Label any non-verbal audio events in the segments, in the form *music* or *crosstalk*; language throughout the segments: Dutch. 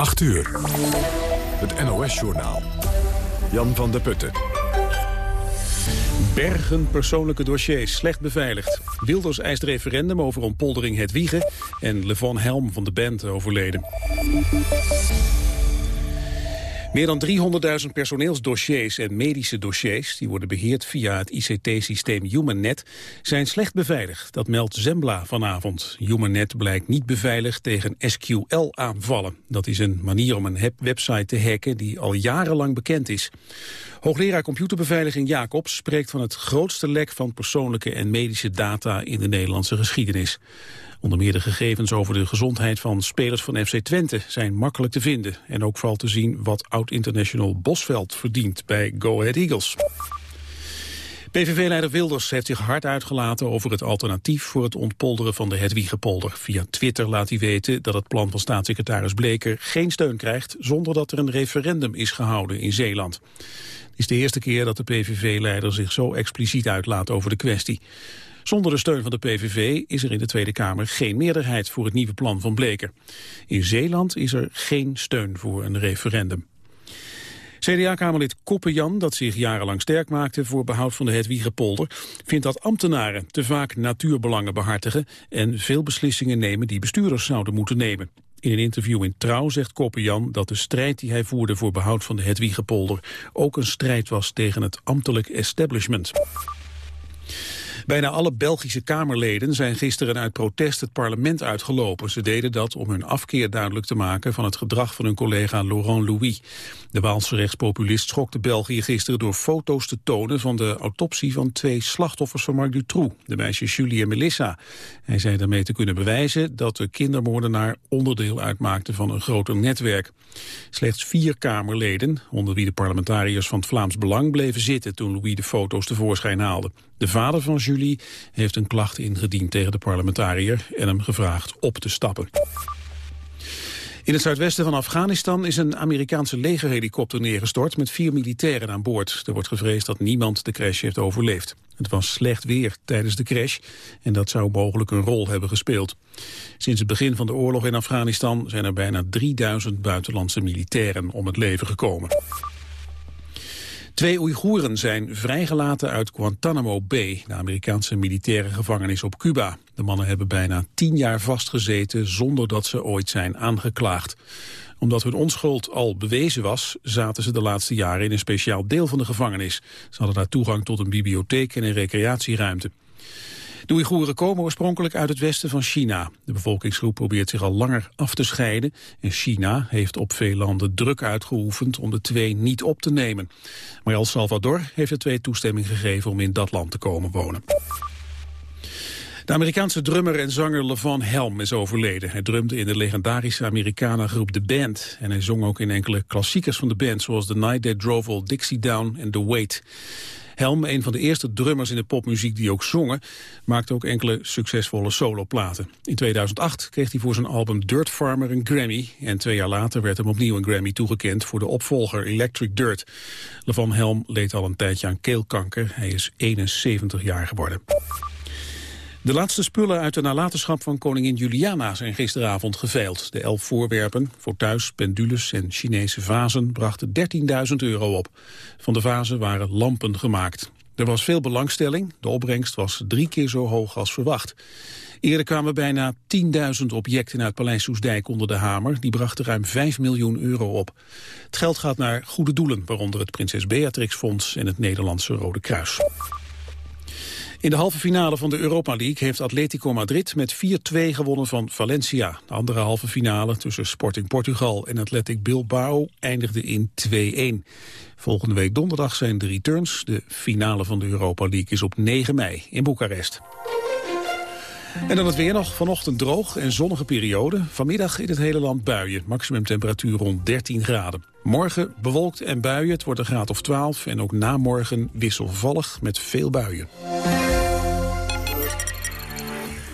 8 uur. Het NOS-journaal. Jan van der Putten. Bergen persoonlijke dossiers slecht beveiligd. Wilders eist referendum over ontpoldering het Wiegen... en Levon Helm van de band overleden. Meer dan 300.000 personeelsdossiers en medische dossiers... die worden beheerd via het ICT-systeem HumanNet... zijn slecht beveiligd. Dat meldt Zembla vanavond. HumanNet blijkt niet beveiligd tegen SQL-aanvallen. Dat is een manier om een website te hacken die al jarenlang bekend is. Hoogleraar computerbeveiliging Jacobs spreekt van het grootste lek... van persoonlijke en medische data in de Nederlandse geschiedenis. Onder meer de gegevens over de gezondheid van spelers van FC Twente zijn makkelijk te vinden. En ook valt te zien wat oud-international Bosveld verdient bij Go Ahead Eagles. PVV-leider Wilders heeft zich hard uitgelaten over het alternatief voor het ontpolderen van de Hedwiegepolder. Via Twitter laat hij weten dat het plan van staatssecretaris Bleker geen steun krijgt zonder dat er een referendum is gehouden in Zeeland. Het is de eerste keer dat de PVV-leider zich zo expliciet uitlaat over de kwestie. Zonder de steun van de PVV is er in de Tweede Kamer geen meerderheid voor het nieuwe plan van Bleker. In Zeeland is er geen steun voor een referendum. CDA-kamerlid Koppenjan, dat zich jarenlang sterk maakte voor behoud van de Hedwiegepolder, vindt dat ambtenaren te vaak natuurbelangen behartigen en veel beslissingen nemen die bestuurders zouden moeten nemen. In een interview in Trouw zegt Koppenjan dat de strijd die hij voerde voor behoud van de Hedwiegepolder ook een strijd was tegen het ambtelijk establishment. Bijna alle Belgische Kamerleden zijn gisteren uit protest het parlement uitgelopen. Ze deden dat om hun afkeer duidelijk te maken van het gedrag van hun collega Laurent Louis. De Waalse rechtspopulist schokte België gisteren door foto's te tonen van de autopsie van twee slachtoffers van Marc Dutroux, de meisjes Julie en Melissa. Hij zei daarmee te kunnen bewijzen dat de kindermoordenaar onderdeel uitmaakte van een groter netwerk. Slechts vier Kamerleden, onder wie de parlementariërs van het Vlaams Belang, bleven zitten toen Louis de foto's tevoorschijn haalde. De vader van Julie heeft een klacht ingediend tegen de parlementariër en hem gevraagd op te stappen. In het zuidwesten van Afghanistan is een Amerikaanse legerhelikopter neergestort met vier militairen aan boord. Er wordt gevreesd dat niemand de crash heeft overleefd. Het was slecht weer tijdens de crash en dat zou mogelijk een rol hebben gespeeld. Sinds het begin van de oorlog in Afghanistan zijn er bijna 3000 buitenlandse militairen om het leven gekomen. Twee Oeigoeren zijn vrijgelaten uit Guantanamo Bay, de Amerikaanse militaire gevangenis op Cuba. De mannen hebben bijna tien jaar vastgezeten zonder dat ze ooit zijn aangeklaagd. Omdat hun onschuld al bewezen was, zaten ze de laatste jaren in een speciaal deel van de gevangenis. Ze hadden daar toegang tot een bibliotheek en een recreatieruimte. De Oeigoeren komen oorspronkelijk uit het westen van China. De bevolkingsgroep probeert zich al langer af te scheiden... en China heeft op veel landen druk uitgeoefend om de twee niet op te nemen. Maar El Salvador heeft de twee toestemming gegeven om in dat land te komen wonen. De Amerikaanse drummer en zanger Levon Helm is overleden. Hij drumde in de legendarische Americana-groep The Band. En hij zong ook in enkele klassiekers van de band... zoals The Night That Drove All Dixie Down en The Wait. Helm, een van de eerste drummers in de popmuziek die ook zongen, maakte ook enkele succesvolle soloplaten. In 2008 kreeg hij voor zijn album Dirt Farmer een Grammy en twee jaar later werd hem opnieuw een Grammy toegekend voor de opvolger Electric Dirt. Levan Helm leed al een tijdje aan keelkanker. Hij is 71 jaar geworden. De laatste spullen uit de nalatenschap van koningin Juliana zijn gisteravond geveild. De elf voorwerpen, voor thuis, pendules en Chinese vazen brachten 13.000 euro op. Van de vazen waren lampen gemaakt. Er was veel belangstelling, de opbrengst was drie keer zo hoog als verwacht. Eerder kwamen bijna 10.000 objecten uit Paleis Soesdijk onder de hamer. Die brachten ruim 5 miljoen euro op. Het geld gaat naar goede doelen, waaronder het Prinses Beatrix Fonds en het Nederlandse Rode Kruis. In de halve finale van de Europa League heeft Atletico Madrid met 4-2 gewonnen van Valencia. De andere halve finale tussen Sporting Portugal en Athletic Bilbao eindigde in 2-1. Volgende week donderdag zijn de returns. De finale van de Europa League is op 9 mei in Boekarest. En dan het weer nog. Vanochtend droog en zonnige periode. Vanmiddag in het hele land buien. Maximum temperatuur rond 13 graden. Morgen bewolkt en buien. Het wordt een graad of 12. En ook na morgen wisselvallig met veel buien.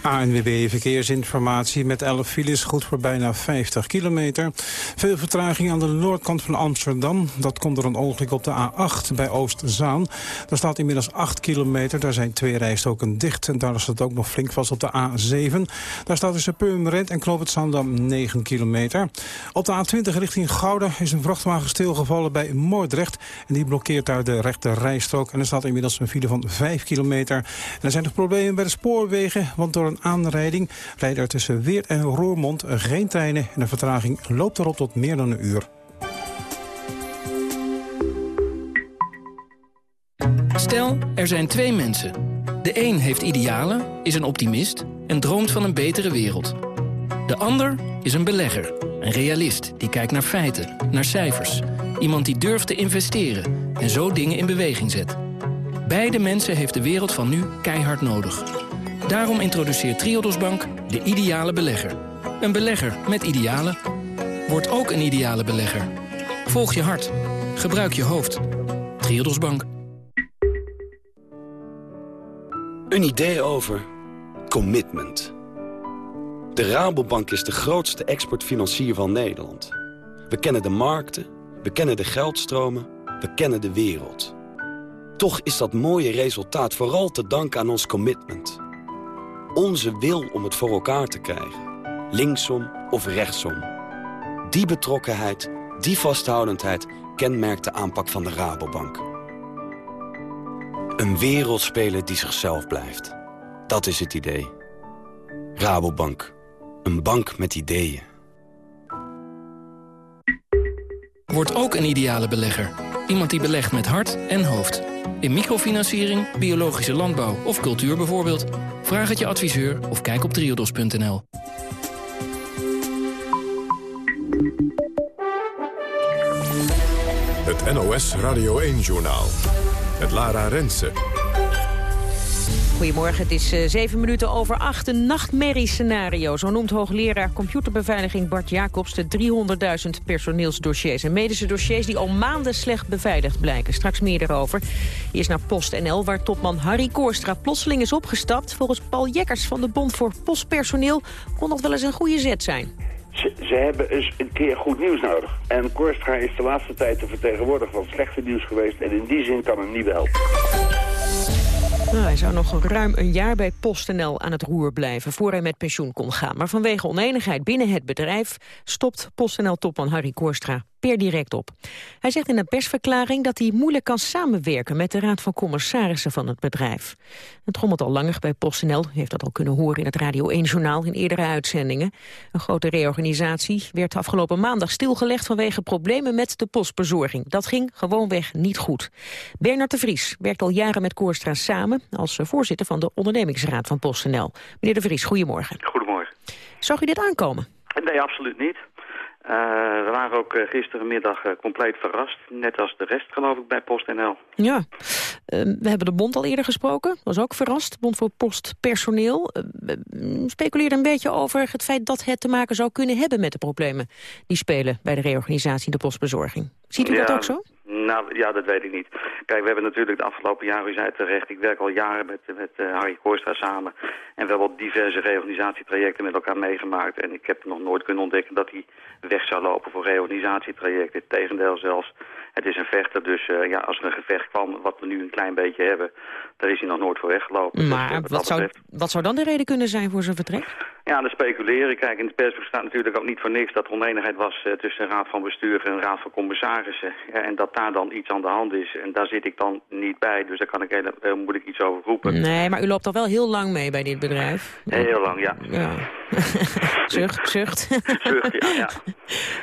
ANWB Verkeersinformatie met 11 files, goed voor bijna 50 kilometer. Veel vertraging aan de noordkant van Amsterdam. Dat komt door een ongeluk op de A8 bij Oostzaan. Daar staat inmiddels 8 kilometer, daar zijn twee rijstoken dicht. En daar het ook nog flink vast op de A7. Daar staat tussen Purmerend en Knoop het Zandam 9 kilometer. Op de A20 richting Gouda is een vrachtwagen stilgevallen bij Moordrecht. En die blokkeert daar de rechte rijstrook. En er staat inmiddels een file van 5 kilometer. En er zijn nog problemen bij de spoorwegen, want door een aanrijding rijden er tussen Weert en Roermond geen treinen. En de vertraging loopt erop tot meer dan een uur. Stel, er zijn twee mensen. De een heeft idealen, is een optimist en droomt van een betere wereld. De ander is een belegger, een realist die kijkt naar feiten, naar cijfers. Iemand die durft te investeren en zo dingen in beweging zet. Beide mensen heeft de wereld van nu keihard nodig. Daarom introduceert Triodos Bank de ideale belegger. Een belegger met idealen. Word ook een ideale belegger. Volg je hart. Gebruik je hoofd. Triodos Bank. Een idee over commitment. De Rabobank is de grootste exportfinancier van Nederland. We kennen de markten, we kennen de geldstromen, we kennen de wereld. Toch is dat mooie resultaat vooral te danken aan ons commitment. Onze wil om het voor elkaar te krijgen. Linksom of rechtsom. Die betrokkenheid, die vasthoudendheid kenmerkt de aanpak van de Rabobank. Een wereldspeler die zichzelf blijft. Dat is het idee. Rabobank. Een bank met ideeën. Word ook een ideale belegger. Iemand die belegt met hart en hoofd. In microfinanciering, biologische landbouw of cultuur bijvoorbeeld. Vraag het je adviseur of kijk op triodos.nl. Het NOS Radio 1-journaal. Het Lara Rensen. Goedemorgen, het is uh, zeven minuten over acht. Een nachtmerriescenario, zo noemt hoogleraar computerbeveiliging Bart Jacobs... de 300.000 personeelsdossiers en medische dossiers... die al maanden slecht beveiligd blijken. Straks meer erover. Eerst naar PostNL, waar topman Harry Koorstra plotseling is opgestapt. Volgens Paul Jekkers van de Bond voor Postpersoneel... kon dat wel eens een goede zet zijn. Ze, ze, hebben eens een keer goed nieuws nodig. En Koorstra is de laatste tijd de vertegenwoordiger van slechte nieuws geweest... en in die zin kan hem niet helpen. Hij zou nog ruim een jaar bij PostNL aan het roer blijven... voor hij met pensioen kon gaan. Maar vanwege oneenigheid binnen het bedrijf... stopt PostNL-topman Harry Koorstra per direct op. Hij zegt in een persverklaring dat hij moeilijk kan samenwerken... met de Raad van Commissarissen van het bedrijf. Het trommelt al langer bij PostNL. U heeft dat al kunnen horen in het Radio 1-journaal in eerdere uitzendingen. Een grote reorganisatie werd afgelopen maandag stilgelegd... vanwege problemen met de postbezorging. Dat ging gewoonweg niet goed. Bernard de Vries werkt al jaren met Koorstra samen... als voorzitter van de ondernemingsraad van PostNL. Meneer de Vries, goedemorgen. Goedemorgen. Zag u dit aankomen? Nee, absoluut niet. Uh, we waren ook uh, gisterenmiddag uh, compleet verrast. Net als de rest, geloof ik, bij PostNL. Ja, we hebben de bond al eerder gesproken. Was ook verrast, bond voor postpersoneel. speculeerde een beetje over het feit dat het te maken zou kunnen hebben... met de problemen die spelen bij de reorganisatie de postbezorging. Ziet u ja, dat ook zo? Nou, ja, dat weet ik niet. Kijk, we hebben natuurlijk de afgelopen jaren, u zei terecht, ik werk al jaren met, met uh, Harry Koorstra samen. En we hebben al diverse reorganisatietrajecten met elkaar meegemaakt. En ik heb nog nooit kunnen ontdekken dat hij weg zou lopen voor reorganisatietrajecten. Tegendeel zelfs. Het is een vechter, dus uh, ja, als er een gevecht kwam, wat we nu een klein beetje hebben, daar is hij nog nooit voor weggelopen. Maar dus, uh, wat, wat, zou, wat zou dan de reden kunnen zijn voor zijn vertrek? Ja, de speculeren. Kijk, in de persbericht staat natuurlijk ook niet voor niks dat er oneenigheid was uh, tussen een raad van bestuur en een raad van commissarissen. Ja, en dat daar dan iets aan de hand is. En daar zit ik dan niet bij, dus daar kan ik heel, ik iets over roepen. Nee, maar u loopt al wel heel lang mee bij dit bedrijf. Heel lang, ja. ja. *laughs* zucht, zucht. zucht, ja. ja.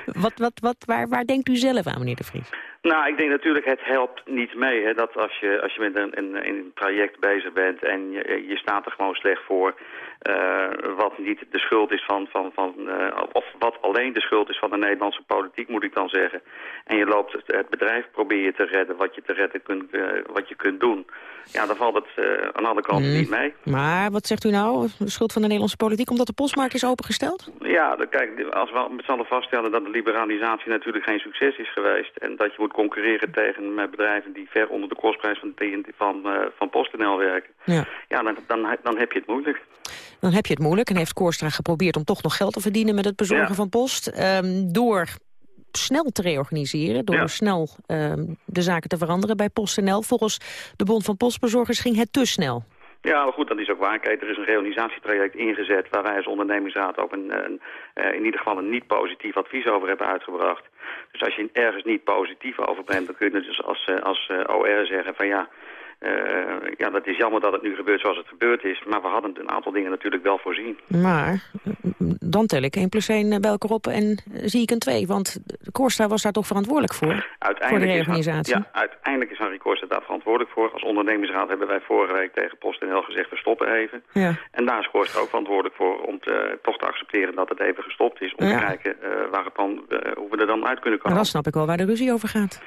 Wat, wat, wat, waar, waar denkt u zelf aan, meneer de Vries? Nou, ik denk natuurlijk, het helpt niet mee. Hè, dat als je, als je met een, een, een traject bezig bent en je, je staat er gewoon slecht voor... Uh, wat niet de schuld is van, van, van uh, of wat alleen de schuld is van de Nederlandse politiek, moet ik dan zeggen. En je loopt het, het bedrijf probeer je te redden, wat je te redden kunt, uh, wat je kunt doen. Ja, dan valt het aan alle kanten mm. niet mee. Maar wat zegt u nou, de schuld van de Nederlandse politiek, omdat de postmarkt is opengesteld? Ja, de, kijk, als we met z'n allen vaststellen dat de liberalisatie natuurlijk geen succes is geweest... en dat je moet concurreren tegen bedrijven die ver onder de kostprijs van, van, van PostNL werken... Ja, ja dan, dan, dan heb je het moeilijk. Dan heb je het moeilijk en heeft Koorstra geprobeerd om toch nog geld te verdienen met het bezorgen van post. Um, door snel te reorganiseren, door snel um, de zaken te veranderen bij PostNL. Volgens de Bond van Postbezorgers ging het te snel. Ja, maar goed, dat is ook waar. Kijk, er is een reorganisatietraject ingezet... waar wij als ondernemingsraad ook een, een, eh, in ieder geval een niet positief advies over hebben uitgebracht. Dus als je ergens niet positief over bent... dan kun je dus als, eh, als eh, OR zeggen van ja... Uh, ja, dat is jammer dat het nu gebeurt zoals het gebeurd is. Maar we hadden een aantal dingen natuurlijk wel voorzien. Maar dan tel ik 1 plus 1 bij elkaar op en zie ik een 2. Want Korsta was daar toch verantwoordelijk voor? Uiteindelijk voor de reorganisatie? Is, ja, uiteindelijk is Harry Korsta daar verantwoordelijk voor. Als ondernemingsraad hebben wij vorige week tegen PostNL gezegd... we stoppen even. Ja. En daar is Korsta ook verantwoordelijk voor om te, toch te accepteren dat het even gestopt is. Om te kijken uh, waar het dan, uh, hoe we er dan uit kunnen komen. Maar dan snap ik wel waar de ruzie over gaat.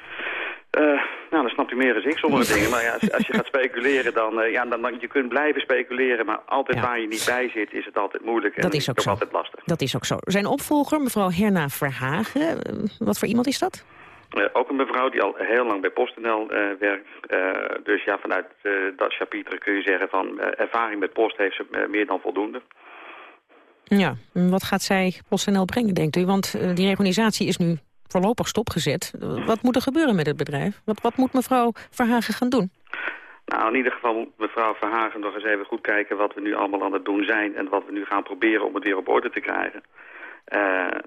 Uh, nou, dan snapt u meer dan ik sommige *laughs* dingen. Maar ja, als, als, je gaat speculeren, dan, uh, ja, dan, dan je kunt blijven speculeren. Maar altijd waar je niet bij zit, is het altijd moeilijk. En dat is ook zo. altijd lastig. Dat is ook zo. Zijn opvolger, mevrouw Herna Verhagen, uh, wat voor iemand is dat? ook een mevrouw die al heel lang bij PostNL werkt. dus ja, vanuit dat chapitre kun je zeggen van ervaring met post heeft ze meer dan voldoende. Ja, wat gaat zij PostNL brengen, denkt u? Want die reorganisatie is nu voorlopig stopgezet. Wat moet er gebeuren met het bedrijf? Wat, wat moet mevrouw Verhagen gaan doen? Nou, in ieder geval moet mevrouw Verhagen nog eens even goed kijken wat we nu allemaal aan het doen zijn... en wat we nu gaan proberen om het weer op orde te krijgen. Uh,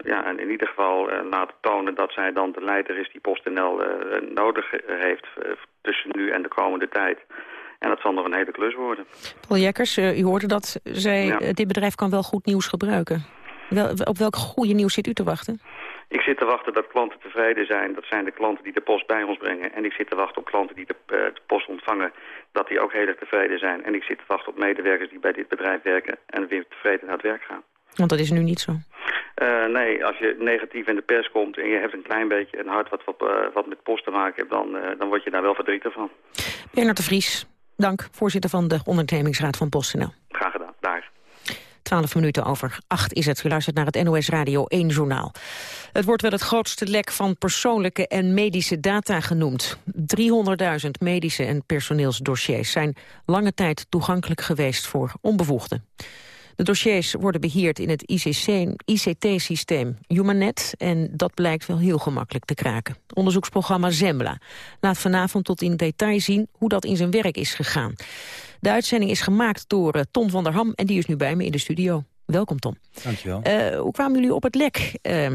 ja, en in ieder geval uh, laten tonen dat zij dan de leider is die PostNL uh, nodig heeft tussen nu en de komende tijd. En dat zal nog een hele klus worden. Paul Jekkers, u hoorde dat zij, dit bedrijf kan wel goed nieuws gebruiken. Wel, op welk goede nieuws zit u te wachten? Ik zit te wachten dat klanten tevreden zijn. Dat zijn de klanten die de post bij ons brengen. En ik zit te wachten op klanten die de, uh, de, post ontvangen. Dat die ook heel erg tevreden zijn. En ik zit te wachten op medewerkers die bij dit bedrijf werken. En weer tevreden naar het werk gaan. Want dat is nu niet zo. Uh, nee, als je negatief in de pers komt en je hebt een klein beetje een hart wat, wat, uh, wat met post te maken heeft, dan, dan word je daar wel verdrietig van. Bernard de Vries, dank, voorzitter van de ondernemingsraad van PostNL. Graag gedaan, 12 minuten over 8 is het. U luistert naar het NOS Radio 1 journaal. Het wordt wel het grootste lek van persoonlijke en medische data genoemd. 300.000 medische en personeelsdossiers zijn lange tijd toegankelijk geweest voor onbevoegden. De dossiers worden beheerd in het ICT-systeem Humanet... en dat blijkt wel heel gemakkelijk te kraken. Onderzoeksprogramma Zembla laat vanavond tot in detail zien... hoe dat in zijn werk is gegaan. De uitzending is gemaakt door uh, Tom van der Ham... en die is nu bij me in de studio. Welkom, Tom. Dankjewel. Uh, hoe kwamen jullie op het lek uh,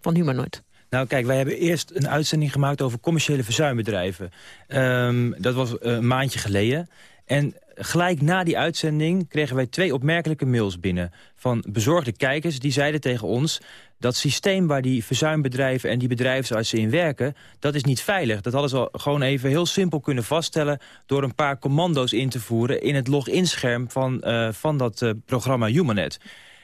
van Humanoid? Nou kijk, wij hebben eerst een uitzending gemaakt over commerciële verzuimbedrijven. Um, dat was een maandje geleden. En gelijk na die uitzending kregen wij twee opmerkelijke mails binnen... van bezorgde kijkers die zeiden tegen ons... dat systeem waar die verzuimbedrijven en die bedrijfsartsen in werken... dat is niet veilig. Dat hadden ze al gewoon even heel simpel kunnen vaststellen... door een paar commando's in te voeren in het login-scherm van, uh, van dat uh, programma Humanet.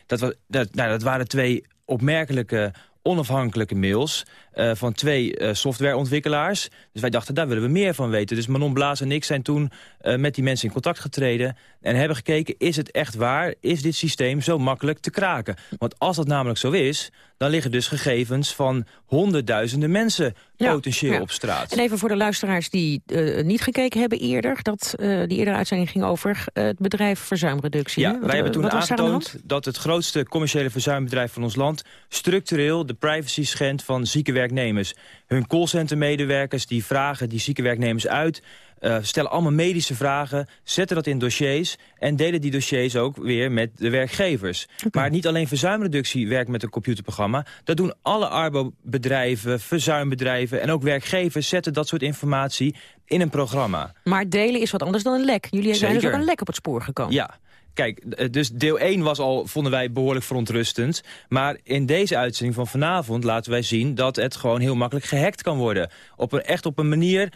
Dat, dat, nou, dat waren twee opmerkelijke onafhankelijke mails uh, van twee uh, softwareontwikkelaars. Dus wij dachten, daar willen we meer van weten. Dus Manon Blaas en ik zijn toen uh, met die mensen in contact getreden... en hebben gekeken, is het echt waar? Is dit systeem zo makkelijk te kraken? Want als dat namelijk zo is, dan liggen dus gegevens van honderdduizenden mensen ja, potentieel ja. op straat. En even voor de luisteraars die uh, niet gekeken hebben eerder... dat uh, die eerdere uitzending ging over uh, het bedrijf verzuimreductie. Ja, wij hebben toen aangetoond dat het grootste commerciële verzuimbedrijf van ons land... structureel de privacy schendt van zieke werknemers. Hun callcentermedewerkers die vragen die zieke werknemers uit... Uh, stellen allemaal medische vragen, zetten dat in dossiers... en delen die dossiers ook weer met de werkgevers. Okay. Maar niet alleen verzuimreductie werkt met een computerprogramma... dat doen alle arbo-bedrijven, verzuimbedrijven en ook werkgevers... zetten dat soort informatie in een programma. Maar delen is wat anders dan een lek. Jullie zijn dus ook een lek op het spoor gekomen. Ja, Kijk, dus deel 1 was al, vonden wij, behoorlijk verontrustend. Maar in deze uitzending van vanavond laten wij zien... dat het gewoon heel makkelijk gehackt kan worden. Op een, echt op een manier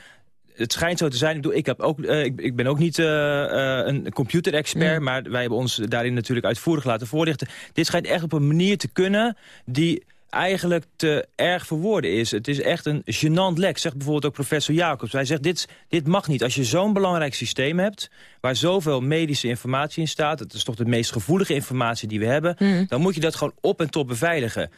het schijnt zo te zijn. Ik, bedoel, ik, heb ook, uh, ik, ik, ben ook niet uh, uh, een computerexpert... Mm. maar wij hebben ons daarin natuurlijk uitvoerig laten voorlichten. Dit schijnt echt op een manier te kunnen... die eigenlijk te erg voor woorden is. Het is echt een gênant lek, zegt bijvoorbeeld ook professor Jacobs. Hij zegt, dit, dit mag niet. Als je zo'n belangrijk systeem hebt... waar zoveel medische informatie in staat... dat is toch de meest gevoelige informatie die we hebben... Mm. dan moet je dat gewoon op en top beveiligen.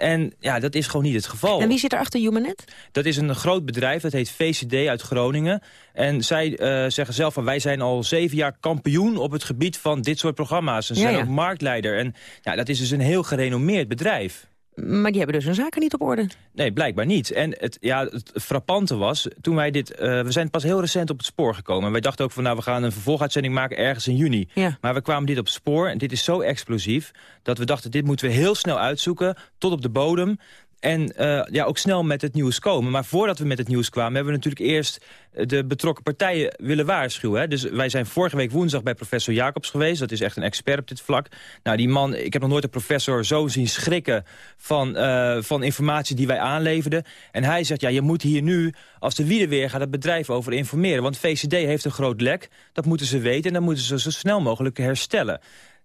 En ja, dat is gewoon niet het geval. En wie zit er achter Humanet? Dat is een groot bedrijf, dat heet VCD uit Groningen. En zij uh, zeggen zelf van wij zijn al zeven jaar kampioen op het gebied van dit soort programma's. En ze zijn ook marktleider. En ja, dat is dus een heel gerenommeerd bedrijf. Maar die hebben dus hun zaken niet op orde. Nee, blijkbaar niet. En het, ja, het frappante was, toen wij dit... Uh, we zijn pas heel recent op het spoor gekomen. En wij dachten ook van, nou, we gaan een vervolguitzending maken ergens in juni. Ja. Maar we kwamen dit op het spoor en dit is zo explosief... dat we dachten, dit moeten we heel snel uitzoeken, tot op de bodem. En uh, ja, ook snel met het nieuws komen. Maar voordat we met het nieuws kwamen... hebben we natuurlijk eerst de betrokken partijen willen waarschuwen. Hè? Dus wij zijn vorige week woensdag bij professor Jacobs geweest. Dat is echt een expert op dit vlak. Nou, die man, ik heb nog nooit een professor zo zien schrikken... van, uh, van informatie die wij aanleverden. En hij zegt, ja, je moet hier nu, als de wielen weer gaat... het bedrijf over informeren. Want VCD heeft een groot lek. Dat moeten ze weten en dat moeten ze zo snel mogelijk herstellen.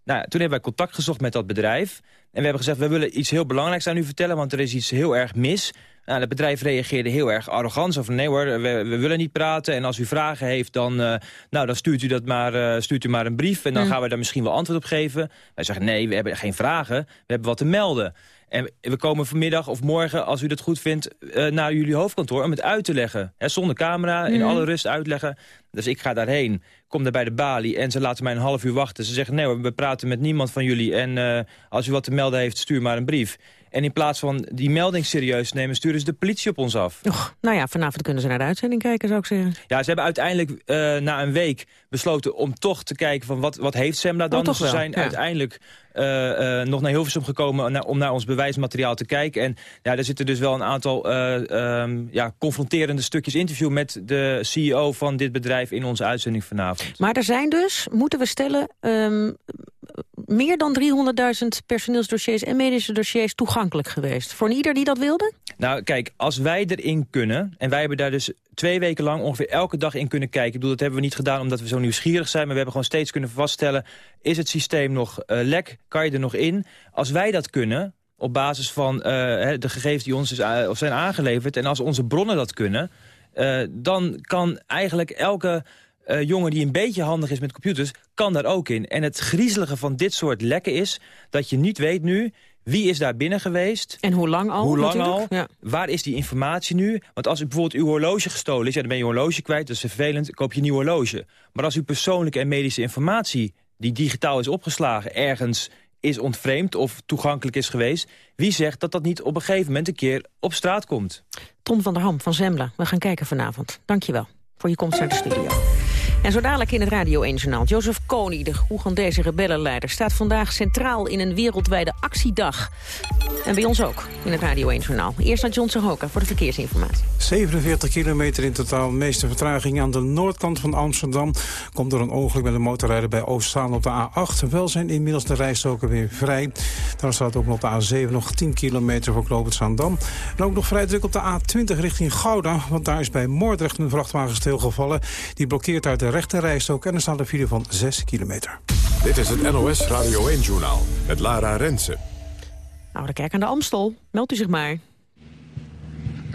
Nou, toen hebben wij contact gezocht met dat bedrijf. En we hebben gezegd, we willen iets heel belangrijks aan u vertellen... want er is iets heel erg mis. Nou, het bedrijf reageerde heel erg arrogant. Zo van, nee hoor, we, we, willen niet praten. En als u vragen heeft, dan, uh, nou, dan stuurt, u dat maar, uh, stuurt u maar een brief. En dan mm. gaan we daar misschien wel antwoord op geven. Wij zeggen, nee, we hebben geen vragen. We hebben wat te melden. En we komen vanmiddag of morgen, als u dat goed vindt, uh, naar jullie hoofdkantoor om het uit te leggen. Zonder camera, in mm. alle rust uitleggen. Dus ik ga daarheen, kom daar bij de balie en ze laten mij een half uur wachten. Ze zeggen, nee we praten met niemand van jullie. En uh, als u wat te melden heeft, stuur maar een brief. En in plaats van die melding serieus te nemen, sturen ze de politie op ons af. Och, nou ja, vanavond kunnen ze naar de uitzending kijken, zou ik zeggen. Ja, ze hebben uiteindelijk uh, na een week besloten om toch te kijken van wat, wat heeft Semla dan. Oh, toch ze zijn ja. uiteindelijk nog naar Hilversum gekomen om naar ons bewijsmateriaal te kijken. En ja, er zitten dus wel een aantal um, ja, confronterende stukjes interview met de CEO van dit bedrijf in onze uitzending vanavond. Maar er zijn dus, moeten we stellen, um, meer dan 300.000 personeelsdossiers en medische dossiers toegankelijk geweest. Voor ieder die dat wilde? Nou, kijk, als wij erin kunnen, en wij hebben daar dus twee weken lang ongeveer elke dag in kunnen kijken. Ik bedoel, dat hebben we niet gedaan omdat we zo nieuwsgierig zijn, maar we hebben gewoon steeds kunnen vaststellen, is het systeem nog uh, lek? Kan je er nog in? Als wij dat kunnen, op basis van uh, de gegevens die ons is, uh, zijn aangeleverd, en als onze bronnen dat kunnen, dan kan eigenlijk elke jongen die een beetje handig is met computers, kan daar ook in. En het griezelige van dit soort lekken is dat je niet weet nu... Wie is daar binnen geweest? En hoe lang al? Hoe lang natuurlijk? al? Ja. Waar is die informatie nu? Want als u bijvoorbeeld uw horloge gestolen is... Ja, dan ben je horloge kwijt, dat is vervelend, koop je een nieuw horloge. Maar als uw persoonlijke en medische informatie... die digitaal is opgeslagen, ergens is ontvreemd of toegankelijk is geweest... wie zegt dat dat niet op een gegeven moment een keer op straat komt? Tom van der Ham van Zembla, we gaan kijken vanavond. Dank je wel voor je komst naar de studio. En zo dadelijk in het Radio 1-journaal. Jozef Kony, de Oegandese rebellenleider... staat vandaag centraal in een wereldwijde actiedag. En bij ons ook, in het Radio 1-journaal. Eerst naar John Hoka voor de verkeersinformatie. 47 kilometer in totaal. Meeste vertraging aan de noordkant van Amsterdam. Komt door een ongeluk met een motorrijder bij Oostzaan op de A8. Wel zijn inmiddels de rijstroken weer vrij. Daar staat ook nog de A7 nog 10 kilometer voor Knoopend Zaandam. En ook nog vrij druk op de A20 richting Gouda. Want daar is bij Moordrecht een vrachtwagen stilgevallen. Die blokkeert uit de rechte rijstrook en er staat een file van 6 kilometer. Dit is het NOS Radio 1-journaal met Lara Rensen. Oude Kerk aan de Amstel, meldt u zich maar.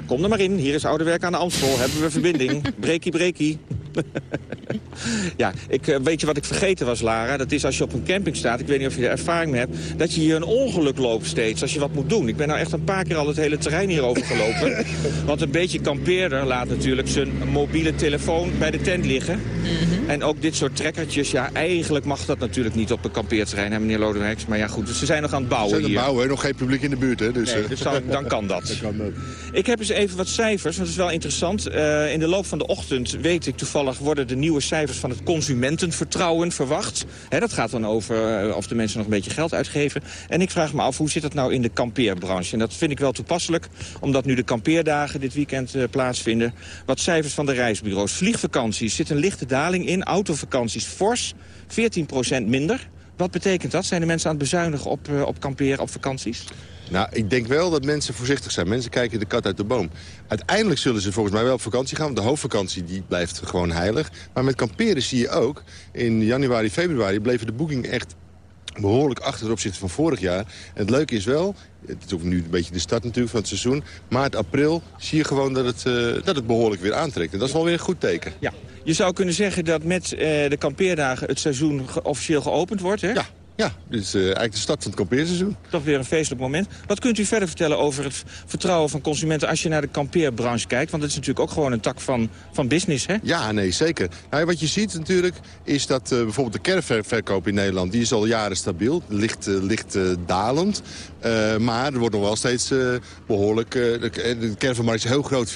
Kom er maar in, hier is Oudewerk aan de Amstel. Hebben we verbinding? breekie, breekie. *laughs* ja, ik, eh, weet je wat ik vergeten was, Lara? Dat is als je op een camping staat, ik weet niet of je er ervaring mee hebt... dat je hier een ongeluk loopt steeds als je wat moet doen. Ik ben nou echt een paar keer al het hele terrein hierover gelopen. *laughs* Want een beetje kampeerder laat natuurlijk zijn mobiele telefoon bij de tent liggen. Mhm. En ook dit soort trekkertjes, ja, eigenlijk mag dat natuurlijk niet op een kampeerterrein, hè, meneer Lodewijks. Maar ja, goed, dus ze zijn nog aan het bouwen Ze zijn aan het bouwen, hè? nog geen publiek in de buurt, hè? Dus, Nee, eh, dus dan, dan kan dat. *laughs* dat kan ook. Ik heb eens even wat cijfers, want dat is wel interessant. Eh, in de loop van de ochtend weet ik toevallig... worden de nieuwe cijfers van het consumentenvertrouwen verwacht. Dat gaat dan over eh, of de mensen nog een beetje geld uitgeven. En ik vraag me af, hoe zit dat nou in de kampeerbranche? En dat vind ik wel toepasselijk, omdat nu de kampeerdagen dit weekend eh, plaatsvinden. Wat cijfers van de reisbureaus. Vliegvakanties zit een lichte daling in. Autovakanties fors, 14% minder. Wat betekent dat? Zijn de mensen aan het bezuinigen op, eh, op kamperen, op vakanties? Nou, ik denk wel dat mensen voorzichtig zijn. Mensen kijken de kat uit de boom. Uiteindelijk zullen ze volgens mij wel op vakantie gaan. Want de hoofdvakantie die blijft gewoon heilig. Maar met kamperen zie je ook... in januari, februari bleven de boekingen echt behoorlijk achter ten opzichte van vorig jaar. En het leuke is wel, het is ook nu een beetje de start natuurlijk van het seizoen... maart, april zie je gewoon dat het, eh, dat het behoorlijk weer aantrekt. En dat is wel weer een goed teken. Ja. Je zou kunnen zeggen dat met eh, de kampeerdagen het seizoen ge- officieel geopend wordt, hè? Ja, Ja, dit is uh, eigenlijk de start van het kampeerseizoen. Toch weer een feestelijk moment. Wat kunt u verder vertellen over het vertrouwen van consumenten... als je naar de kampeerbranche kijkt? Want het is natuurlijk ook gewoon een tak van, van business, hè? Ja, nee, zeker. Nou, wat je ziet natuurlijk is dat uh, bijvoorbeeld de caravanverkoop in Nederland... die is al jaren stabiel, licht, uh, licht dalend. maar er wordt nog wel steeds behoorlijk... de, de caravanmarkt is heel groot,